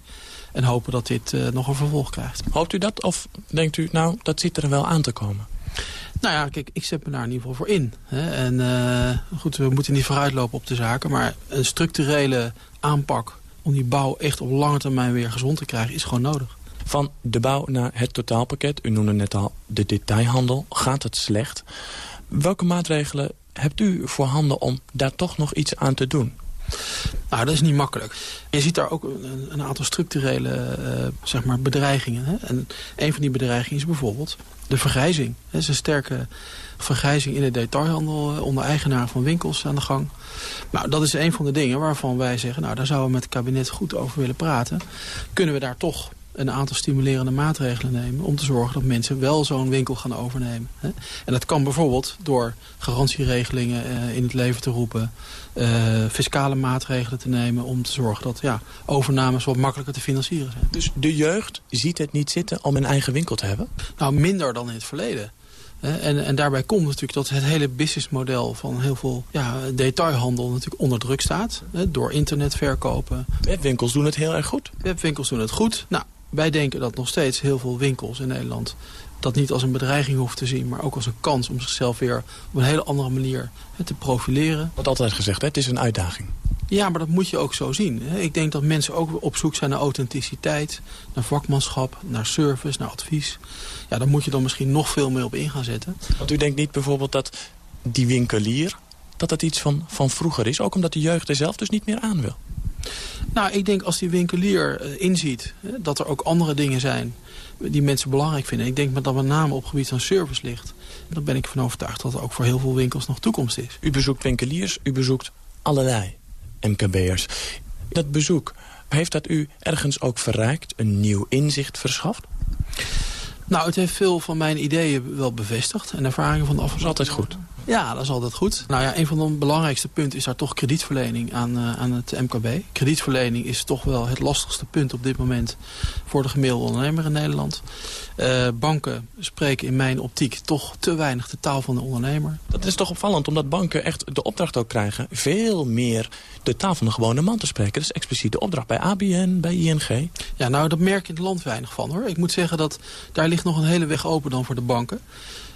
En hopen dat dit nog een vervolg krijgt. Hoopt u dat of denkt u, nou, dat zit er wel aan te komen? Nou ja, kijk, ik zet me daar in ieder geval voor in. Hè. En uh, goed, we moeten niet vooruitlopen op de zaken. Maar een structurele aanpak om die bouw echt op lange termijn weer gezond te krijgen... is gewoon nodig. Van de bouw naar het totaalpakket, u noemde net al de detailhandel, gaat het slecht. Welke maatregelen hebt u voor handen om daar toch nog iets aan te doen? Nou, dat is niet makkelijk. Je ziet daar ook een, een aantal structurele uh, zeg maar bedreigingen. Hè? En een van die bedreigingen is bijvoorbeeld de vergrijzing. Er is een sterke vergrijzing in de detailhandel eh, onder eigenaren van winkels aan de gang. Nou, dat is een van de dingen waarvan wij zeggen... nou, daar zouden we met het kabinet goed over willen praten. Kunnen we daar toch een aantal stimulerende maatregelen nemen... om te zorgen dat mensen wel zo'n winkel gaan overnemen. En dat kan bijvoorbeeld door garantieregelingen eh, in het leven te roepen... Uh, fiscale maatregelen te nemen om te zorgen dat ja, overnames wat makkelijker te financieren zijn. Dus de jeugd ziet het niet zitten om een eigen winkel te hebben? Nou, minder dan in het verleden. En, en, daarbij komt natuurlijk dat het hele businessmodel van heel veel ja, detailhandel natuurlijk onder druk staat. Door internetverkopen. Webwinkels doen het heel erg goed. Webwinkels doen het goed. Nou, wij denken dat nog steeds heel veel winkels in Nederland dat niet als een bedreiging hoeft te zien... maar ook als een kans om zichzelf weer op een hele andere manier te profileren. Wat altijd gezegd, hè? het is een uitdaging. Ja, maar dat moet je ook zo zien. Ik denk dat mensen ook op zoek zijn naar authenticiteit... naar vakmanschap, naar service, naar advies. Ja, daar moet je dan misschien nog veel meer op in gaan zetten. Want u denkt niet bijvoorbeeld dat die winkelier... dat dat iets van, van vroeger is, ook omdat de jeugd er zelf dus niet meer aan wil? Nou, ik denk als die winkelier uh, inziet dat er ook andere dingen zijn die mensen belangrijk vinden. Ik denk dat dat met name op het gebied van service ligt. Daar ben ik van overtuigd dat er ook voor heel veel winkels nog toekomst is. U bezoekt winkeliers, u bezoekt allerlei MKB'ers. Dat bezoek, heeft dat u ergens ook verrijkt, een nieuw inzicht verschaft? Nou, het heeft veel van mijn ideeën wel bevestigd. En ervaringen van de afgelopen... Dat is altijd goed. Ja, dat is altijd goed. Nou ja, een van de belangrijkste punten is daar toch kredietverlening aan, uh, aan het MKB. Kredietverlening is toch wel het lastigste punt op dit moment voor de gemiddelde ondernemer in Nederland. Uh, banken spreken in mijn optiek toch te weinig de taal van de ondernemer. Dat is toch opvallend, omdat banken echt de opdracht ook krijgen... veel meer de taal van de gewone man te spreken. Dat is expliciet de opdracht bij ABN, bij ING. Ja, nou, dat merk ik in het land weinig van, hoor. Ik moet zeggen dat daar ligt nog een hele weg open dan voor de banken.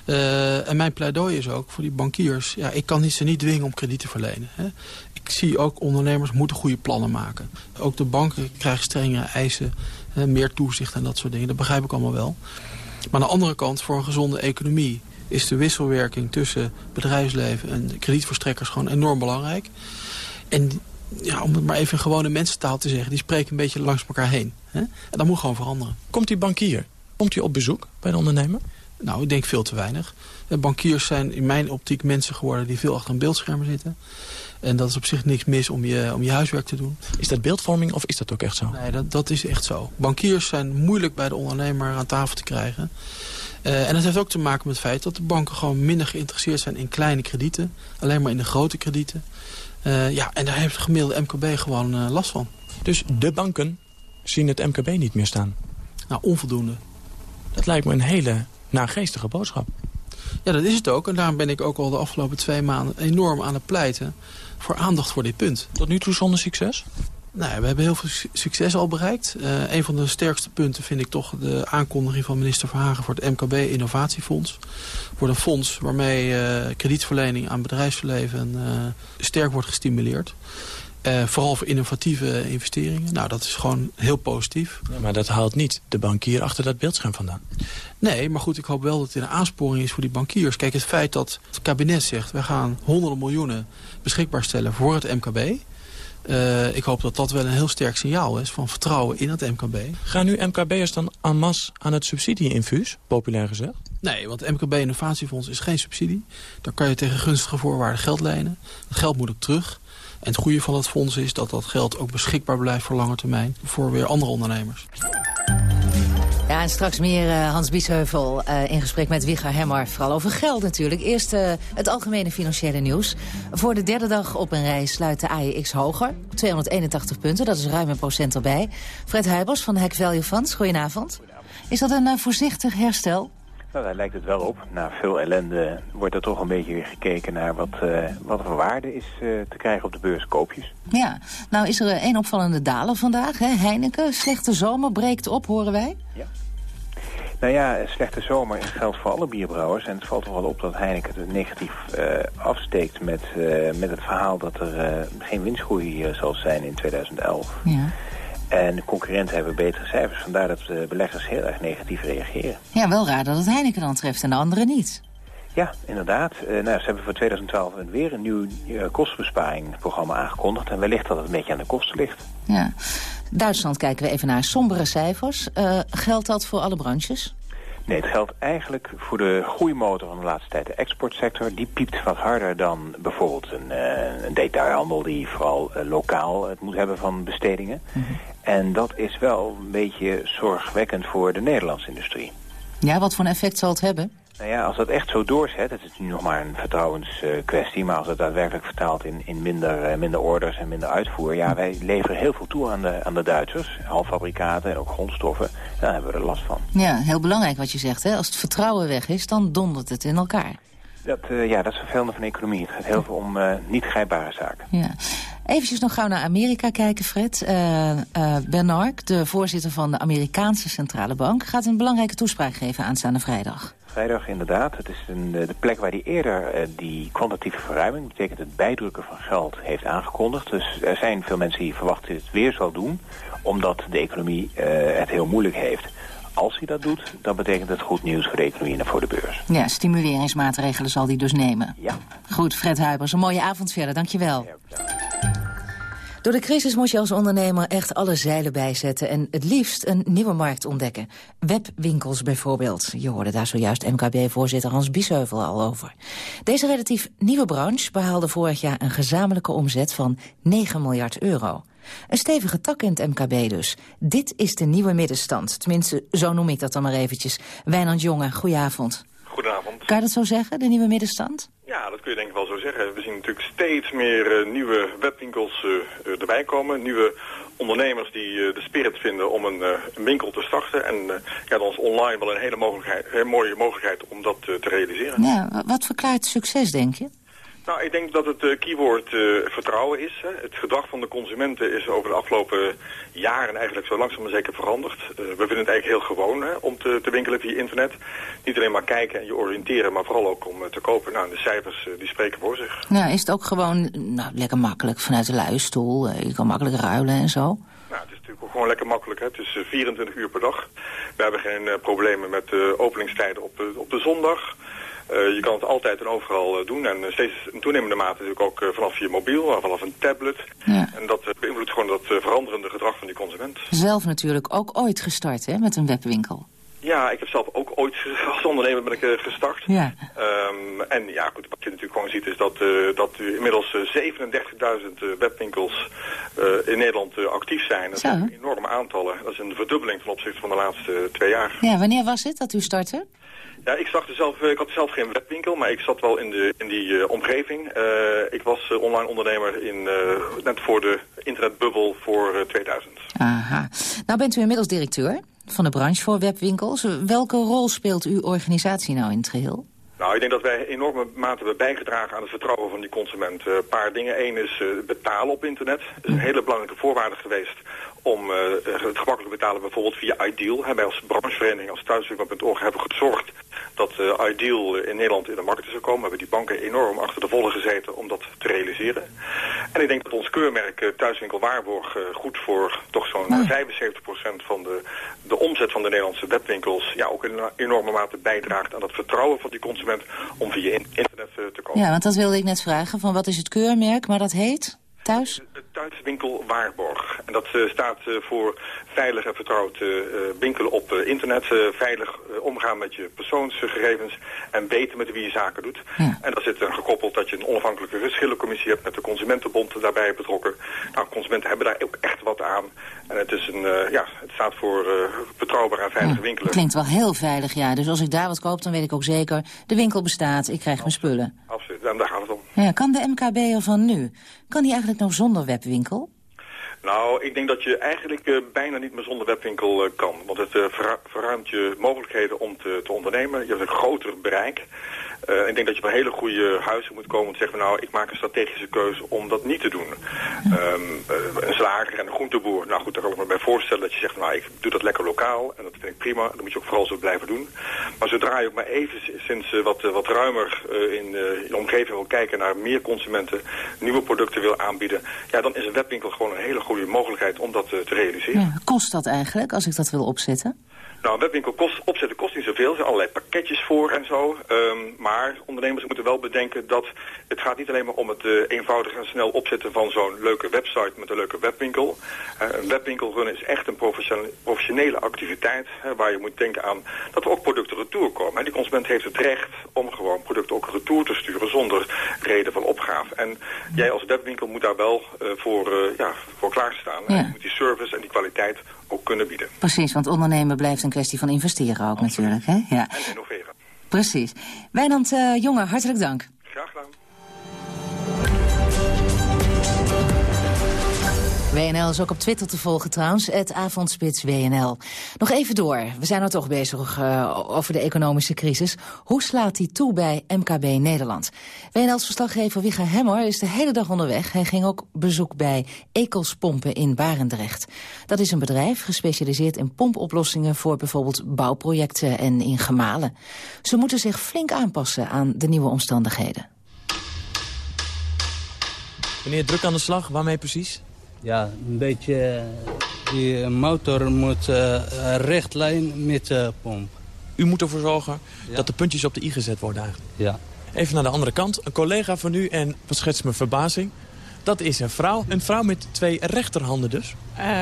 Uh, en mijn pleidooi is ook voor die bankiers. Ja, ik kan ze niet dwingen om krediet te verlenen. Hè. Ik zie ook ondernemers moeten goede plannen maken. Ook de banken krijgen strengere eisen, hè, meer toezicht en dat soort dingen. Dat begrijp ik allemaal wel. Maar aan de andere kant, voor een gezonde economie... is de wisselwerking tussen bedrijfsleven en kredietverstrekkers gewoon enorm belangrijk. En ja, om het maar even in gewone mensentaal te zeggen... die spreken een beetje langs elkaar heen. Hè? En dat moet gewoon veranderen. Komt die bankier, komt hij op bezoek bij de ondernemer? Nou, ik denk veel te weinig. Bankiers zijn in mijn optiek mensen geworden die veel achter een beeldscherm zitten. En dat is op zich niks mis om je, om je huiswerk te doen. Is dat beeldvorming of is dat ook echt zo? Nee, dat, dat is echt zo. Bankiers zijn moeilijk bij de ondernemer aan tafel te krijgen. Uh, en dat heeft ook te maken met het feit dat de banken gewoon minder geïnteresseerd zijn in kleine kredieten. Alleen maar in de grote kredieten. Uh, ja, en daar heeft de gemiddelde MKB gewoon uh, last van. Dus de banken zien het MKB niet meer staan? Nou, onvoldoende. Dat lijkt me een hele naargeestige boodschap. Ja, dat is het ook. En daarom ben ik ook al de afgelopen twee maanden enorm aan het pleiten voor aandacht voor dit punt. Tot nu toe zonder succes? Nou, we hebben heel veel succes al bereikt. Uh, een van de sterkste punten vind ik toch de aankondiging van minister Verhagen voor het MKB Innovatiefonds. Voor een fonds waarmee uh, kredietverlening aan bedrijfsleven uh, sterk wordt gestimuleerd. Uh, vooral voor innovatieve investeringen. Nou, dat is gewoon heel positief. Ja, maar dat haalt niet de bankier achter dat beeldscherm vandaan. Nee, maar goed, ik hoop wel dat het een aansporing is voor die bankiers. Kijk, het feit dat het kabinet zegt... we gaan honderden miljoenen beschikbaar stellen voor het MKB... Uh, ik hoop dat dat wel een heel sterk signaal is van vertrouwen in het MKB. Gaan nu MKB'ers dan en masse aan het subsidie-infuus, populair gezegd? Nee, want het MKB Innovatiefonds is geen subsidie. Daar kan je tegen gunstige voorwaarden geld lenen. Dat geld moet ook terug. En het goede van het fonds is dat dat geld ook beschikbaar blijft voor lange termijn. Voor weer andere ondernemers. Ja, en straks meer uh, Hans Biesheuvel uh, in gesprek met Wigger Hemmer. Vooral over geld natuurlijk. Eerst uh, het algemene financiële nieuws. Voor de derde dag op een rij sluit de AEX hoger. 281 punten, dat is ruim een procent erbij. Fred Huibers van Hack Value Funds, goedenavond. Is dat een voorzichtig herstel? Nou, daar lijkt het wel op. Na veel ellende wordt er toch een beetje weer gekeken naar wat, uh, wat voor waarde is uh, te krijgen op de beurs koopjes. Ja, nou is er één opvallende daler vandaag. Hè? Heineken, slechte zomer breekt op, horen wij. Ja. Nou ja, slechte zomer geldt voor alle bierbrouwers. En het valt toch wel op dat Heineken het negatief uh, afsteekt met, met het verhaal dat er geen winstgroei zal zijn in 2011. Ja. En de concurrenten hebben betere cijfers. Vandaar dat de beleggers heel erg negatief reageren. Ja, wel raar dat het Heineken dan treft en de anderen niet. Ja, inderdaad. Uh, nou, ze hebben voor 2012 weer een nieuw uh, kostenbesparingprogramma aangekondigd. En wellicht dat het een beetje aan de kosten ligt. Ja. Duitsland kijken we even naar sombere cijfers. Uh, geldt dat voor alle branches? Nee, het geldt eigenlijk voor de groeimotor van de laatste tijd. De exportsector, die piept wat harder dan bijvoorbeeld een, een detailhandel... die vooral lokaal het moet hebben van bestedingen. Mm -hmm. En dat is wel een beetje zorgwekkend voor de Nederlandse industrie. Ja, wat voor een effect zal het hebben? Nou ja, als dat echt zo doorzet, het is nu nog maar een vertrouwenskwestie... Uh, maar als het daadwerkelijk vertaalt in, in minder, uh, minder orders en minder uitvoer... ja, wij leveren heel veel toe aan de, aan de Duitsers, halffabrikaten en ook grondstoffen. Daar hebben we er last van. Ja, heel belangrijk wat je zegt, hè? Als het vertrouwen weg is, dan dondert het in elkaar. Dat, uh, ja, dat is vervelende van de economie. Het gaat heel veel om niet grijpbare zaken. Ja. Eventjes nog gauw naar Amerika kijken, Fred. Uh, uh, Bernard, de voorzitter van de Amerikaanse Centrale Bank... gaat een belangrijke toespraak geven aanstaande vrijdag. Vrijdag inderdaad. Het is een, de plek waar hij eerder die kwantitatieve verruiming... betekent het bijdrukken van geld, heeft aangekondigd. Dus er zijn veel mensen die verwachten dat hij het weer zal doen... omdat de economie het heel moeilijk heeft. Als hij dat doet, dan betekent het goed nieuws voor de economie en voor de beurs. Ja, stimuleringsmaatregelen zal hij dus nemen. Ja. Goed, Fred Huibers, een mooie avond verder. Dankjewel. Ja, door de crisis moet je als ondernemer echt alle zeilen bijzetten... en het liefst een nieuwe markt ontdekken. Webwinkels bijvoorbeeld. Je hoorde daar zojuist MKB-voorzitter Hans Biesheuvel al over. Deze relatief nieuwe branche behaalde vorig jaar een gezamenlijke omzet van 9 miljard euro. Een stevige tak in het MKB dus. Dit is de nieuwe middenstand. Tenminste, zo noem ik dat dan maar eventjes. Wijnand Jonge, goedenavond. Goedenavond. Kan je dat zo zeggen, de nieuwe middenstand? Ja, dat kun je denk ik wel zo We zien natuurlijk steeds meer uh, nieuwe webwinkels uh, erbij komen. Nieuwe ondernemers die de spirit vinden om een, een winkel te starten. En ja, dan is online wel een hele, mogelijkheid, hele mooie mogelijkheid om dat te realiseren. Ja, wat verklaart succes, denk je? Nou, ik denk dat het uh, keyword uh, vertrouwen is. Hè. Het gedrag van de consumenten is over de afgelopen jaren eigenlijk zo langzaam maar zeker veranderd. Uh, we vinden het eigenlijk heel gewoon hè, om te, te, winkelen via internet. Niet alleen maar kijken en je oriënteren, maar vooral ook om te kopen. Nou, de cijfers die spreken voor zich. Ja, is het ook gewoon nou, lekker makkelijk vanuit de luistoel? je kan makkelijk ruilen en zo? Nou, het is natuurlijk gewoon lekker makkelijk. Hè. Het is 24 uur per dag. We hebben geen problemen met openingstijden op, op de zondag. Uh, je kan het altijd en overal uh, doen. En uh, steeds in toenemende mate natuurlijk ook vanaf je mobiel, vanaf een tablet. Ja. En dat beïnvloedt gewoon dat veranderende gedrag van die consument. Zelf natuurlijk ook ooit gestart hè, met een webwinkel. Ja, ik heb zelf ook ooit als ondernemer ben ik gestart. Ja. Um, en ja, goed, wat je natuurlijk gewoon ziet is dat, dat inmiddels 37.000 webwinkels in Nederland actief zijn. Dat zijn enorme aantallen. Dat is een verdubbeling ten opzichte van de laatste twee jaar. Ja, wanneer was het dat u startte? Ja, ik startte zelf, ik had zelf geen webwinkel, maar ik zat wel in, de, in die uh, omgeving. Uh, ik was uh, online ondernemer in, net voor de internetbubbel voor 2000. Aha. Nou bent u inmiddels directeur van de branche voor webwinkels. Welke rol speelt uw organisatie nou in het geheel? Nou, ik denk dat wij enorme mate hebben bijgedragen aan het vertrouwen van die consument. Een paar dingen. Eén is betalen op internet. Dat is een hele belangrijke voorwaarde geweest om uh, het gemakkelijk betalen bijvoorbeeld via Ideal. Wij als branchevereniging, als thuiswinkel.org hebben gezorgd dat uh, Ideal in Nederland in de markt zou komen. We hebben die banken enorm achter de volle gezeten om dat te realiseren. En ik denk dat ons keurmerk uh, Thuiswinkel Waarborg goed voor toch zo'n Ah. 75% van de, de omzet van de Nederlandse webwinkels ja, ook in een enorme mate bijdraagt aan het vertrouwen van die consument om via in- internet te komen. Ja, want dat wilde ik net vragen. Van wat is het keurmerk, maar dat heet? Thuis? Thuiswinkel Waarborg. En dat uh, staat uh, voor veilig en vertrouwd uh, winkelen op internet. veilig omgaan met je persoonsgegevens en weten met wie je zaken doet. Ja. En daar zit er gekoppeld dat je een onafhankelijke geschillencommissie hebt met de Consumentenbond daarbij betrokken. Nou, consumenten hebben daar ook echt wat aan. En het, is een, ja, het staat voor betrouwbaar en veilig Ja, winkelen. Klinkt wel heel veilig, ja. Dus als ik daar wat koop, dan weet ik ook zeker... de winkel bestaat, ik krijg mijn spullen. Absoluut, en daar gaat het. Kan de MKB'er van nu, kan die eigenlijk nog zonder webwinkel? Nou, ik denk dat je eigenlijk uh, bijna niet meer zonder webwinkel uh, kan. Want het uh, verru verruimt je mogelijkheden om te, te ondernemen. Je hebt een groter bereik. Uh, ik denk dat je bij hele goede huizen moet komen en zeggen, nou, ik maak een strategische keuze om dat niet te doen. Um, uh, een slager en een groenteboer, nou goed, daar kan ik me bij voorstellen dat je zegt, nou, ik doe dat lekker lokaal en dat vind ik prima. Dat moet je ook vooral zo blijven doen. Maar zodra je ook maar even sinds uh, wat, wat ruimer in je omgeving wil kijken naar meer consumenten, nieuwe producten wil aanbieden, ja, dan is een webwinkel gewoon een hele goede mogelijkheid om dat te realiseren. Ja, kost dat eigenlijk, als ik dat wil opzetten? Nou, een webwinkel kost, opzetten kost niet zoveel. Er zijn allerlei pakketjes voor en zo. Um, maar ondernemers moeten wel bedenken dat het gaat niet alleen maar om het uh, eenvoudig en snel opzetten van zo'n leuke website met een leuke webwinkel. Uh, een webwinkel runnen is echt een professionele, activiteit hè, waar je moet denken aan dat er ook producten retour komen. En die consument heeft het recht om gewoon producten ook retour te sturen zonder reden van opgave. En jij als webwinkel moet daar wel uh, voor, ja, voor klaarstaan. Ja. En je moet die service en die kwaliteit ook kunnen bieden. Precies, want ondernemen blijft een kwestie van investeren ook Absoluut. natuurlijk. Hè? Ja. En innoveren. Precies. Wijnand uh, Jonge, hartelijk dank. Graag gedaan. WNL is ook op Twitter te volgen trouwens, het avondspits WNL. Nog even door, we zijn er toch bezig uh, over de economische crisis. Hoe slaat die toe bij MKB Nederland? WNL's verslaggever Wigger Hemmer is de hele dag onderweg. Hij ging ook bezoek bij Ekels Pompen in Barendrecht. Dat is een bedrijf gespecialiseerd in pompoplossingen voor bijvoorbeeld bouwprojecten en in gemalen. Ze moeten zich flink aanpassen aan de nieuwe omstandigheden. Meneer, druk aan de slag, waarmee precies? Ja, een beetje... Die motor moet uh, recht lijn met de pomp. U moet ervoor zorgen ja. dat de puntjes op de i gezet worden eigenlijk. Ja. Even naar de andere kant. Een collega van u en wat schetst mijn verbazing. Dat is een vrouw. Een vrouw met twee rechterhanden dus.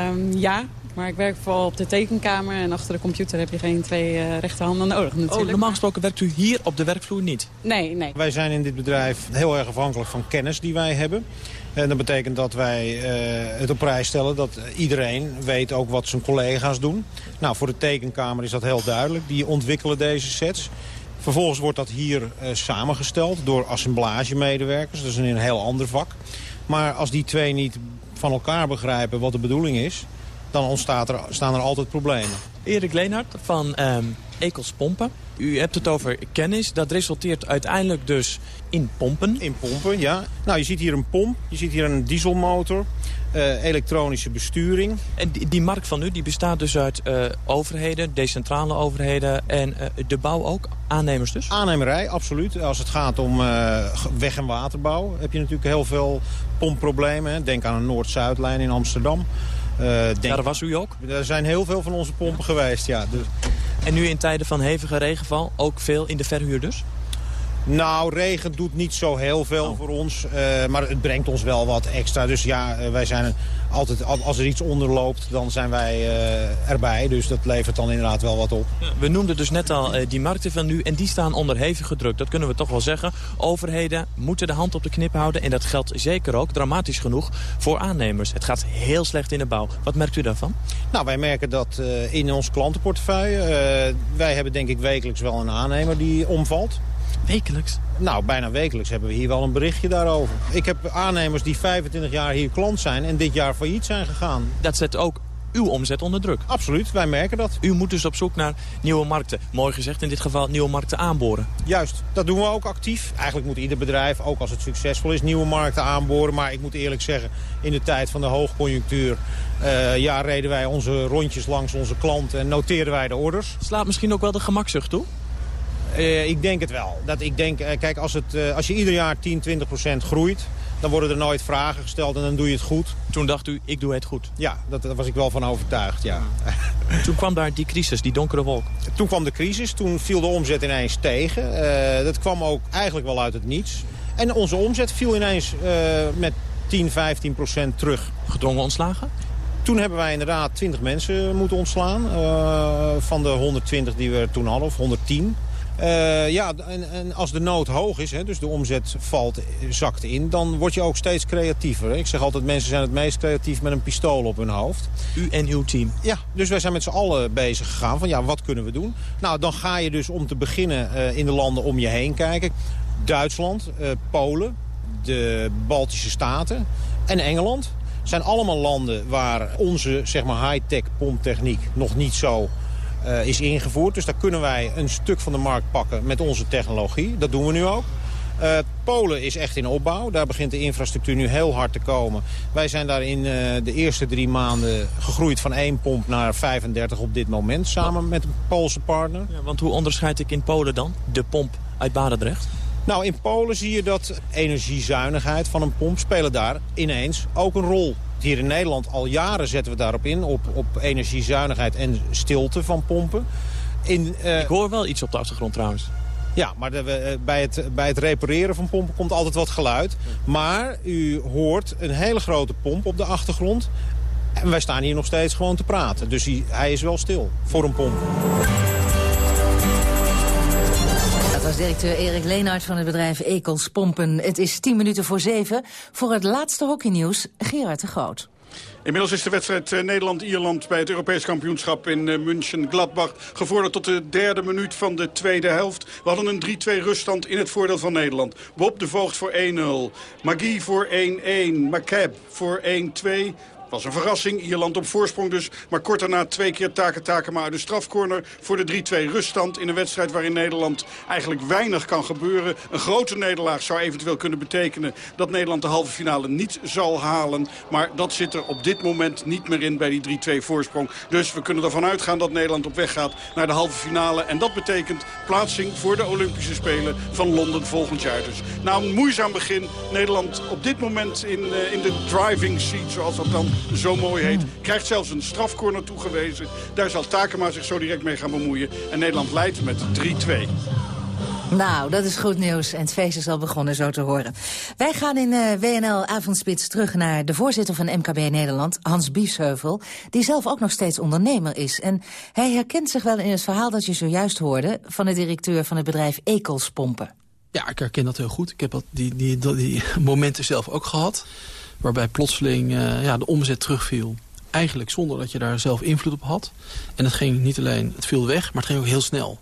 Um, ja, maar ik werk vooral op de tekenkamer. En achter de computer heb je geen twee uh, rechterhanden nodig natuurlijk. Oh, normaal gesproken werkt u hier op de werkvloer niet? Nee, nee. Wij zijn in dit bedrijf heel erg afhankelijk van kennis die wij hebben. En dat betekent dat wij uh, het op prijs stellen dat iedereen weet ook wat zijn collega's doen. Nou, voor de tekenkamer is dat heel duidelijk. Die ontwikkelen deze sets. Vervolgens wordt dat hier uh, samengesteld door assemblagemedewerkers. Dat is een heel ander vak. Maar als die twee niet van elkaar begrijpen wat de bedoeling is... dan ontstaat er, staan er altijd problemen. Erik Leenhard van um, Ekels Pompen. U hebt het over kennis. Dat resulteert uiteindelijk dus in pompen. In pompen, ja. Nou, je ziet hier een pomp. Je ziet hier een dieselmotor. Uh, elektronische besturing. En die, die, markt van u die bestaat dus uit uh, overheden, decentrale overheden en uh, de bouw ook? Aannemers dus? Aannemerij, absoluut. Als het gaat om weg- en waterbouw heb je natuurlijk heel veel pompproblemen. Hè. Denk aan een Noord-Zuidlijn in Amsterdam. Denk... Daar was u ook? Er zijn heel veel van onze pompen geweest, ja. Dus... En nu in tijden van hevige regenval ook veel in de verhuur dus? Nou, regen doet niet zo heel veel oh. voor ons. Uh, maar het brengt ons wel wat extra. Dus ja, uh, wij zijn altijd, als er iets onderloopt, dan zijn wij uh, erbij. Dus dat levert dan inderdaad wel wat op. We noemden dus net al die markten van nu. En die staan onder hevige druk. Dat kunnen we toch wel zeggen. Overheden moeten de hand op de knip houden. En dat geldt zeker ook, dramatisch genoeg, voor aannemers. Het gaat heel slecht in de bouw. Wat merkt u daarvan? Nou, wij merken dat in ons klantenportefeuille. wij hebben denk ik wekelijks wel een aannemer die omvalt. Wekelijks? Nou, bijna wekelijks hebben we hier wel een berichtje daarover. Ik heb aannemers die 25 jaar hier klant zijn en dit jaar failliet zijn gegaan. Dat zet ook uw omzet onder druk. Absoluut, wij merken dat. U moet dus op zoek naar nieuwe markten. Mooi gezegd in dit geval nieuwe markten aanboren. Juist, dat doen we ook actief. Eigenlijk moet ieder bedrijf, ook als het succesvol is, nieuwe markten aanboren. Maar ik moet eerlijk zeggen, in de tijd van de hoogconjunctuur... Uh, ja, reden wij onze rondjes langs onze klanten en noteerden wij de orders. Slaat misschien ook wel de gemakzucht toe? Uh, ik denk het wel. Dat ik denk, uh, kijk, als, het, uh, als je ieder jaar 10, 20 procent groeit... dan worden er nooit vragen gesteld en dan doe je het goed. Toen dacht u, ik doe het goed? Ja, dat, daar was ik wel van overtuigd, ja. toen kwam daar die crisis, die donkere wolk? Toen kwam de crisis, toen viel de omzet ineens tegen. dat kwam ook eigenlijk wel uit het niets. En onze omzet viel ineens met 10, 15 procent terug. Gedwongen ontslagen? Toen hebben wij inderdaad 20 mensen moeten ontslaan. Van de 120 die we toen hadden, of 110. Uh, ja, en, en, als de nood hoog is, hè, dus de omzet valt, zakt in... dan word je ook steeds creatiever. Hè. Ik zeg altijd, mensen zijn het meest creatief met een pistool op hun hoofd. U en uw team? Ja, dus wij zijn met z'n allen bezig gegaan van, ja, wat kunnen we doen? Nou, dan ga je dus om te beginnen uh, in de landen om je heen kijken. Duitsland, uh, Polen, de Baltische Staten en Engeland zijn allemaal landen waar onze zeg maar, high-tech pomptechniek nog niet zo uh, is ingevoerd. Dus daar kunnen wij een stuk van de markt pakken met onze technologie. Dat doen we nu ook. Uh, Polen is echt in opbouw. Daar begint de infrastructuur nu heel hard te komen. Wij zijn daar in uh, de eerste drie maanden gegroeid van één pomp naar 35 op dit moment. Samen met een Poolse partner. Ja, want hoe onderscheid ik in Polen dan de pomp uit Barendrecht? Nou, in Polen zie je dat energiezuinigheid van een pomp spelen daar ineens ook een rol. Hier in Nederland al jaren zetten we daarop in, op, op energiezuinigheid en stilte van pompen. In, uh... Ik hoor wel iets op de achtergrond trouwens. Ja, maar de, bij, het, bij het repareren van pompen komt altijd wat geluid. Maar u hoort een hele grote pomp op de achtergrond. En wij staan hier nog steeds gewoon te praten. Dus hij, hij is wel stil voor een pomp. Directeur Erik Leenaert van het bedrijf Ekels Pompen. Het is tien minuten voor zeven. Voor het laatste hockeynieuws, Gerard de Groot. Inmiddels is de wedstrijd eh, Nederland-Ierland bij het Europees kampioenschap in uh, München-Gladbach gevorderd tot de derde minuut van de tweede helft. We hadden een 3-2 ruststand in het voordeel van Nederland. Bob de Voogd voor 1-0, Magie voor 1-1, McCab voor 1-2 was een verrassing. Ierland op voorsprong dus. Maar kort daarna twee keer Taken Takema uit de strafcorner voor de 3-2 ruststand. In een wedstrijd waarin Nederland eigenlijk weinig kan gebeuren. Een grote nederlaag zou eventueel kunnen betekenen dat Nederland de halve finale niet zal halen. Maar dat zit er op dit moment niet meer in bij die 3-2 voorsprong. Dus we kunnen ervan uitgaan dat Nederland op weg gaat naar de halve finale. En dat betekent plaatsing voor de Olympische Spelen van Londen volgend jaar. Dus na een moeizaam begin Nederland op dit moment in, uh, in de driving seat, zoals dat dan zo mooi heet. Krijgt zelfs een strafcorner toegewezen. Daar zal Takema zich zo direct mee gaan bemoeien. En Nederland leidt met 3-2. Nou, dat is goed nieuws. En het feest is al begonnen, zo te horen. Wij gaan in uh, WNL Avondspits terug naar de voorzitter van MKB Nederland, Hans Biesheuvel, die zelf ook nog steeds ondernemer is. En hij herkent zich wel in het verhaal dat je zojuist hoorde van de directeur van het bedrijf Ekels Pompen. Ja, ik herken dat heel goed. Ik heb dat, die, die, die momenten zelf ook gehad. Waarbij plotseling uh, ja, de omzet terugviel. Eigenlijk zonder dat je daar zelf invloed op had. En het ging niet alleen, het viel weg, maar het ging ook heel snel.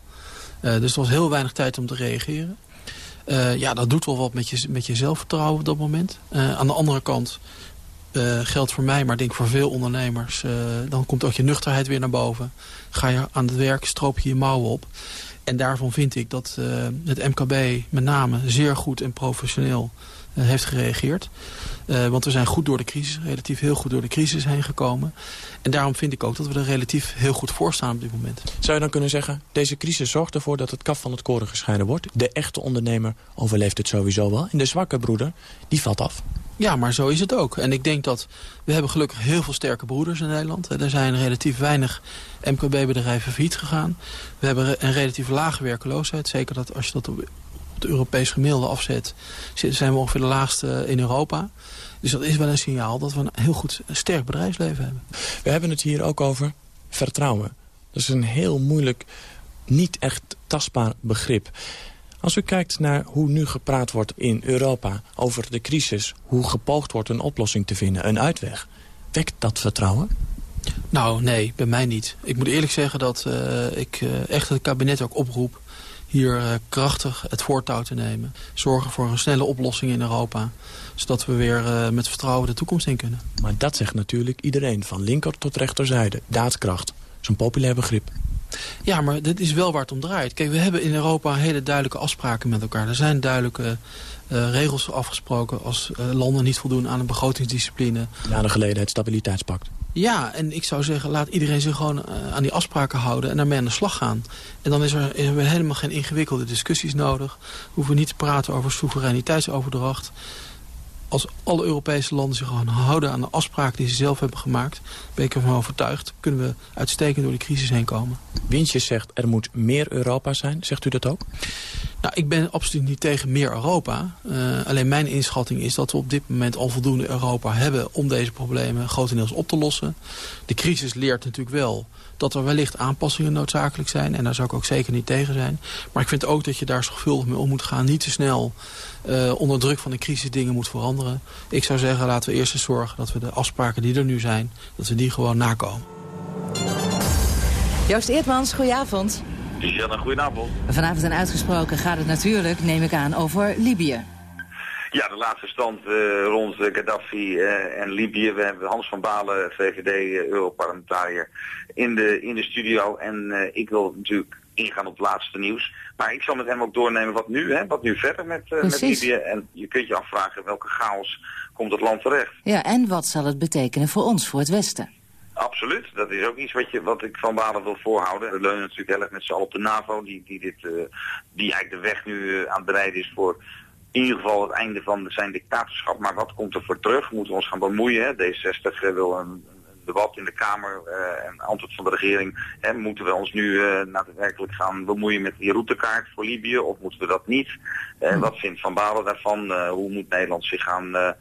Uh, dus er was heel weinig tijd om te reageren. Uh, ja, dat doet wel wat met je, met je zelfvertrouwen op dat moment. aan de andere kant geldt voor mij, maar denk voor veel ondernemers... dan komt ook je nuchterheid weer naar boven. Ga je aan het werk, stroop je je mouwen op. En daarvan vind ik dat het MKB met name zeer goed en professioneel heeft gereageerd. Uh, want we zijn goed door de crisis, relatief heel goed door de crisis heen gekomen. En daarom vind ik ook dat we er relatief heel goed voor staan op dit moment. Zou je dan kunnen zeggen, deze crisis zorgt ervoor dat het kaf van het koren gescheiden wordt? De echte ondernemer overleeft het sowieso wel. En de zwakke broeder, die valt af. Ja, maar zo is het ook. En ik denk dat we hebben gelukkig heel veel sterke broeders in Nederland. Er zijn relatief weinig MKB-bedrijven failliet gegaan. We hebben een relatief lage werkeloosheid. Zeker dat als je dat op het Europees gemiddelde afzet... zijn we ongeveer de laagste in Europa. Dus dat is wel een signaal dat we een heel goed sterk bedrijfsleven hebben. We hebben het hier ook over vertrouwen. Dat is een heel moeilijk, niet echt tastbaar begrip. Als u kijkt naar hoe nu gepraat wordt in Europa over de crisis... hoe gepoogd wordt een oplossing te vinden, een uitweg... wekt dat vertrouwen? Nou, nee, bij mij niet. Ik moet eerlijk zeggen dat uh, ik uh, echt het kabinet ook oproep hier uh, krachtig het voortouw te nemen. Zorgen voor een snelle oplossing in Europa. Zodat we weer uh, met vertrouwen de toekomst in kunnen. Maar dat zegt natuurlijk iedereen, van linker tot rechterzijde. Daadkracht, zo'n populair begrip. Ja, maar dit is wel waar het om draait. Kijk, we hebben in Europa hele duidelijke afspraken met elkaar. Er zijn duidelijke uh, regels afgesproken als uh, landen niet voldoen aan een begrotingsdiscipline. Jaren geleden het stabiliteitspact. Ja, en ik zou zeggen, laat iedereen zich gewoon uh, aan die afspraken houden en daarmee aan de slag gaan. En dan is er, is er helemaal geen ingewikkelde discussies nodig. We hoeven niet te praten over soevereiniteitsoverdracht als alle Europese landen zich gewoon houden aan de afspraken die ze zelf hebben gemaakt, ben ik ervan overtuigd, kunnen we uitstekend door die crisis heen komen. Wintjes zegt er moet meer Europa zijn. Zegt u dat ook? Nou, ik ben absoluut niet tegen meer Europa. Uh, alleen mijn inschatting is dat we op dit moment al voldoende Europa hebben om deze problemen grotendeels op te lossen. De crisis leert natuurlijk wel dat er wellicht aanpassingen noodzakelijk zijn. En daar zou ik ook zeker niet tegen zijn. Maar ik vind ook dat je daar zorgvuldig mee om moet gaan. Niet te snel uh, onder druk van de crisis dingen moet veranderen. Ik zou zeggen, laten we eerst eens zorgen dat we de afspraken die er nu zijn... dat we die gewoon nakomen. Joost Eertmans, goedenavond. Ja, goedenavond. Vanavond en uitgesproken gaat het natuurlijk, neem ik aan, over Libië. Ja, de laatste stand uh, rond Gaddafi uh, en Libië. We hebben Hans van Balen, VVD, uh, Europarlementariër, in de, in de studio. En ik wil natuurlijk ingaan op het laatste nieuws. Maar ik zal met hem ook doornemen wat nu, hè, wat nu verder met, met Libië. En je kunt je afvragen welke chaos komt het land terecht. Ja, en wat zal het betekenen voor ons, voor het Westen? Absoluut, dat is ook iets wat, je, wat ik van Balen wil voorhouden. We leunen natuurlijk heel erg met z'n allen op de NAVO, die, die, dit, die eigenlijk de weg nu aan het bereiden is voor in ieder geval het einde van zijn dictatorschap. Maar wat komt er voor terug? Moeten we ons gaan bemoeien? Hè? D66 wil een, debat in de Kamer uh, en antwoord van de regering. Hè? Moeten we ons nu uh, daadwerkelijk gaan bemoeien met die routekaart voor Libië of moeten we dat niet? Uh, wat vindt Van Balen daarvan? hoe moet Nederland zich gaan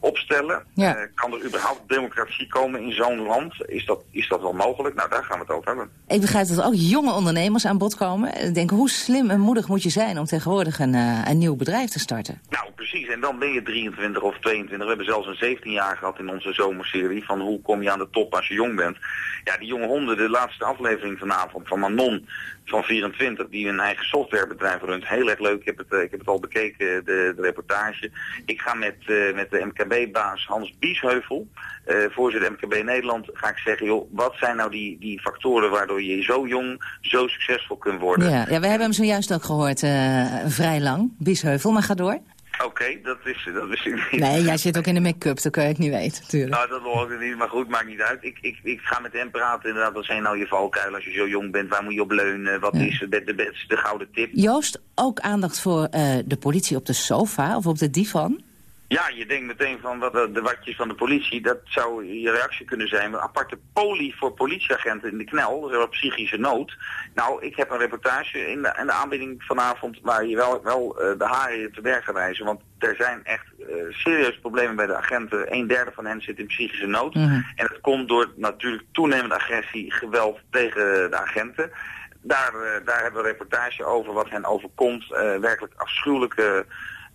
opstellen. Ja. Uh, kan er überhaupt democratie komen in zo'n land? Is dat, is dat wel mogelijk? Nou, daar gaan we het over hebben. Ik begrijp dat er ook jonge ondernemers aan bod komen. Ik denk, hoe slim en moedig moet je zijn om tegenwoordig een, uh, een nieuw bedrijf te starten? Nou, precies. En dan ben je 23 of 22. We hebben zelfs een 17 jaar gehad in onze zomerserie van hoe kom je aan de top als je jong bent. Ja, die jonge honden, de laatste aflevering vanavond van Manon van 24, die een eigen softwarebedrijf runt. Heel erg leuk. Ik heb het, ik heb het al bekeken, de, de reportage. Ik ga met, uh, met de MKB-baas Hans Biesheuvel, uh, voorzitter MKB Nederland, ga ik zeggen, joh, wat zijn nou die, die factoren waardoor je zo jong zo succesvol kunt worden? Ja, ja we hebben hem zojuist ook gehoord, vrij lang, Biesheuvel, maar ga door. Oké, okay, dat, is, dat wist ik niet. Nee, jij zit ook in de make-up, dat kan ik niet weten, natuurlijk. Nou, dat hoor ik niet, maar goed, maakt niet uit. Ik, ik, ik ga met hem praten, inderdaad, wat zijn nou je valkuilen als je zo jong bent? Waar moet je op leunen? Wat ja. is de, de, de, de, gouden tip? Joost, ook aandacht voor uh, de politie op de sofa of op de divan? Ja, je denkt meteen van wat de, watjes van de politie, dat zou je reactie kunnen zijn. Een aparte poli voor politieagenten in de knel, dat is wel psychische nood. Nou, ik heb een reportage in de, in de aanbieding vanavond waar je wel, wel uh, de haren te bergen wijzen. Want er zijn echt uh, serieuze problemen bij de agenten. Een derde van hen zit in psychische nood. Mm -hmm. En dat komt door natuurlijk toenemende agressie, geweld tegen de agenten. Daar, uh, daar hebben we een reportage over wat hen overkomt. werkelijk afschuwelijke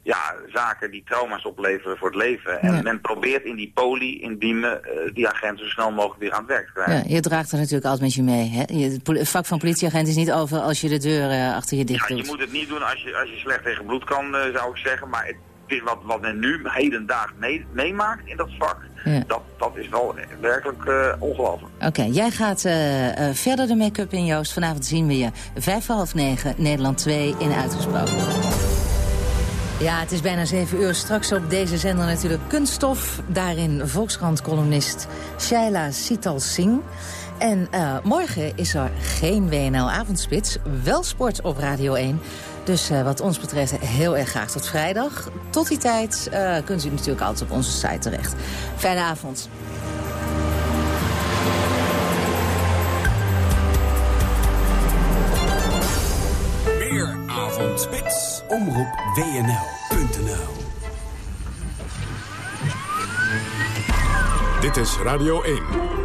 ja, zaken die trauma's opleveren voor het leven. En ja. men probeert in die poli, in Diemen, uh, die agenten zo snel mogelijk weer aan het werk te krijgen. Ja, je draagt er natuurlijk altijd met je mee. Hè? Je, het vak van politieagent is niet over als je de deur uh, achter je dicht ja, doet. je moet het niet doen als je, als je slecht tegen bloed kan, uh, zou ik zeggen. Maar het is wat, wat men nu hedendaag mee, meemaakt in dat vak. Ja. Dat, dat is wel werkelijk uh, ongelooflijk. Oké, okay, jij gaat uh, uh, verder de make-up in, Joost. Vanavond zien we je vijf half negen, Nederland 2 in Uitgesproken. Ja, het is bijna zeven uur. Straks op deze zender natuurlijk kunststof. Daarin Volkskrant-columnist Shaila Sital Singh. En uh, morgen is er geen WNL-avondspits. Wel sport op Radio 1. Dus uh, wat ons betreft heel erg graag tot vrijdag. Tot die tijd uh, kunt u natuurlijk altijd op onze site terecht. Fijne avond. Avondspits. Omroep WNL.nl Dit is Radio 1.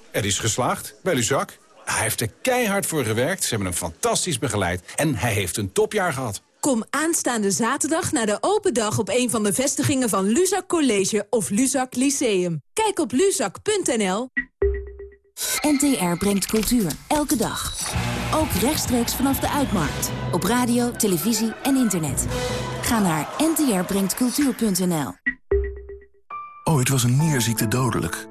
er is geslaagd bij Luzak. Hij heeft er keihard voor gewerkt, ze hebben hem fantastisch begeleid... en hij heeft een topjaar gehad. Kom aanstaande zaterdag naar de open dag op een van de vestigingen van Luzak College of Luzak Lyceum. Kijk op luzak.nl. NTR brengt cultuur, elke dag. Ook rechtstreeks vanaf de Uitmarkt. Op radio, televisie en internet. Ga naar ntrbrengtcultuur.nl. Ooit was een nierziekte dodelijk.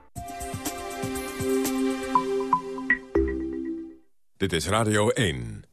Dit is Radio 1.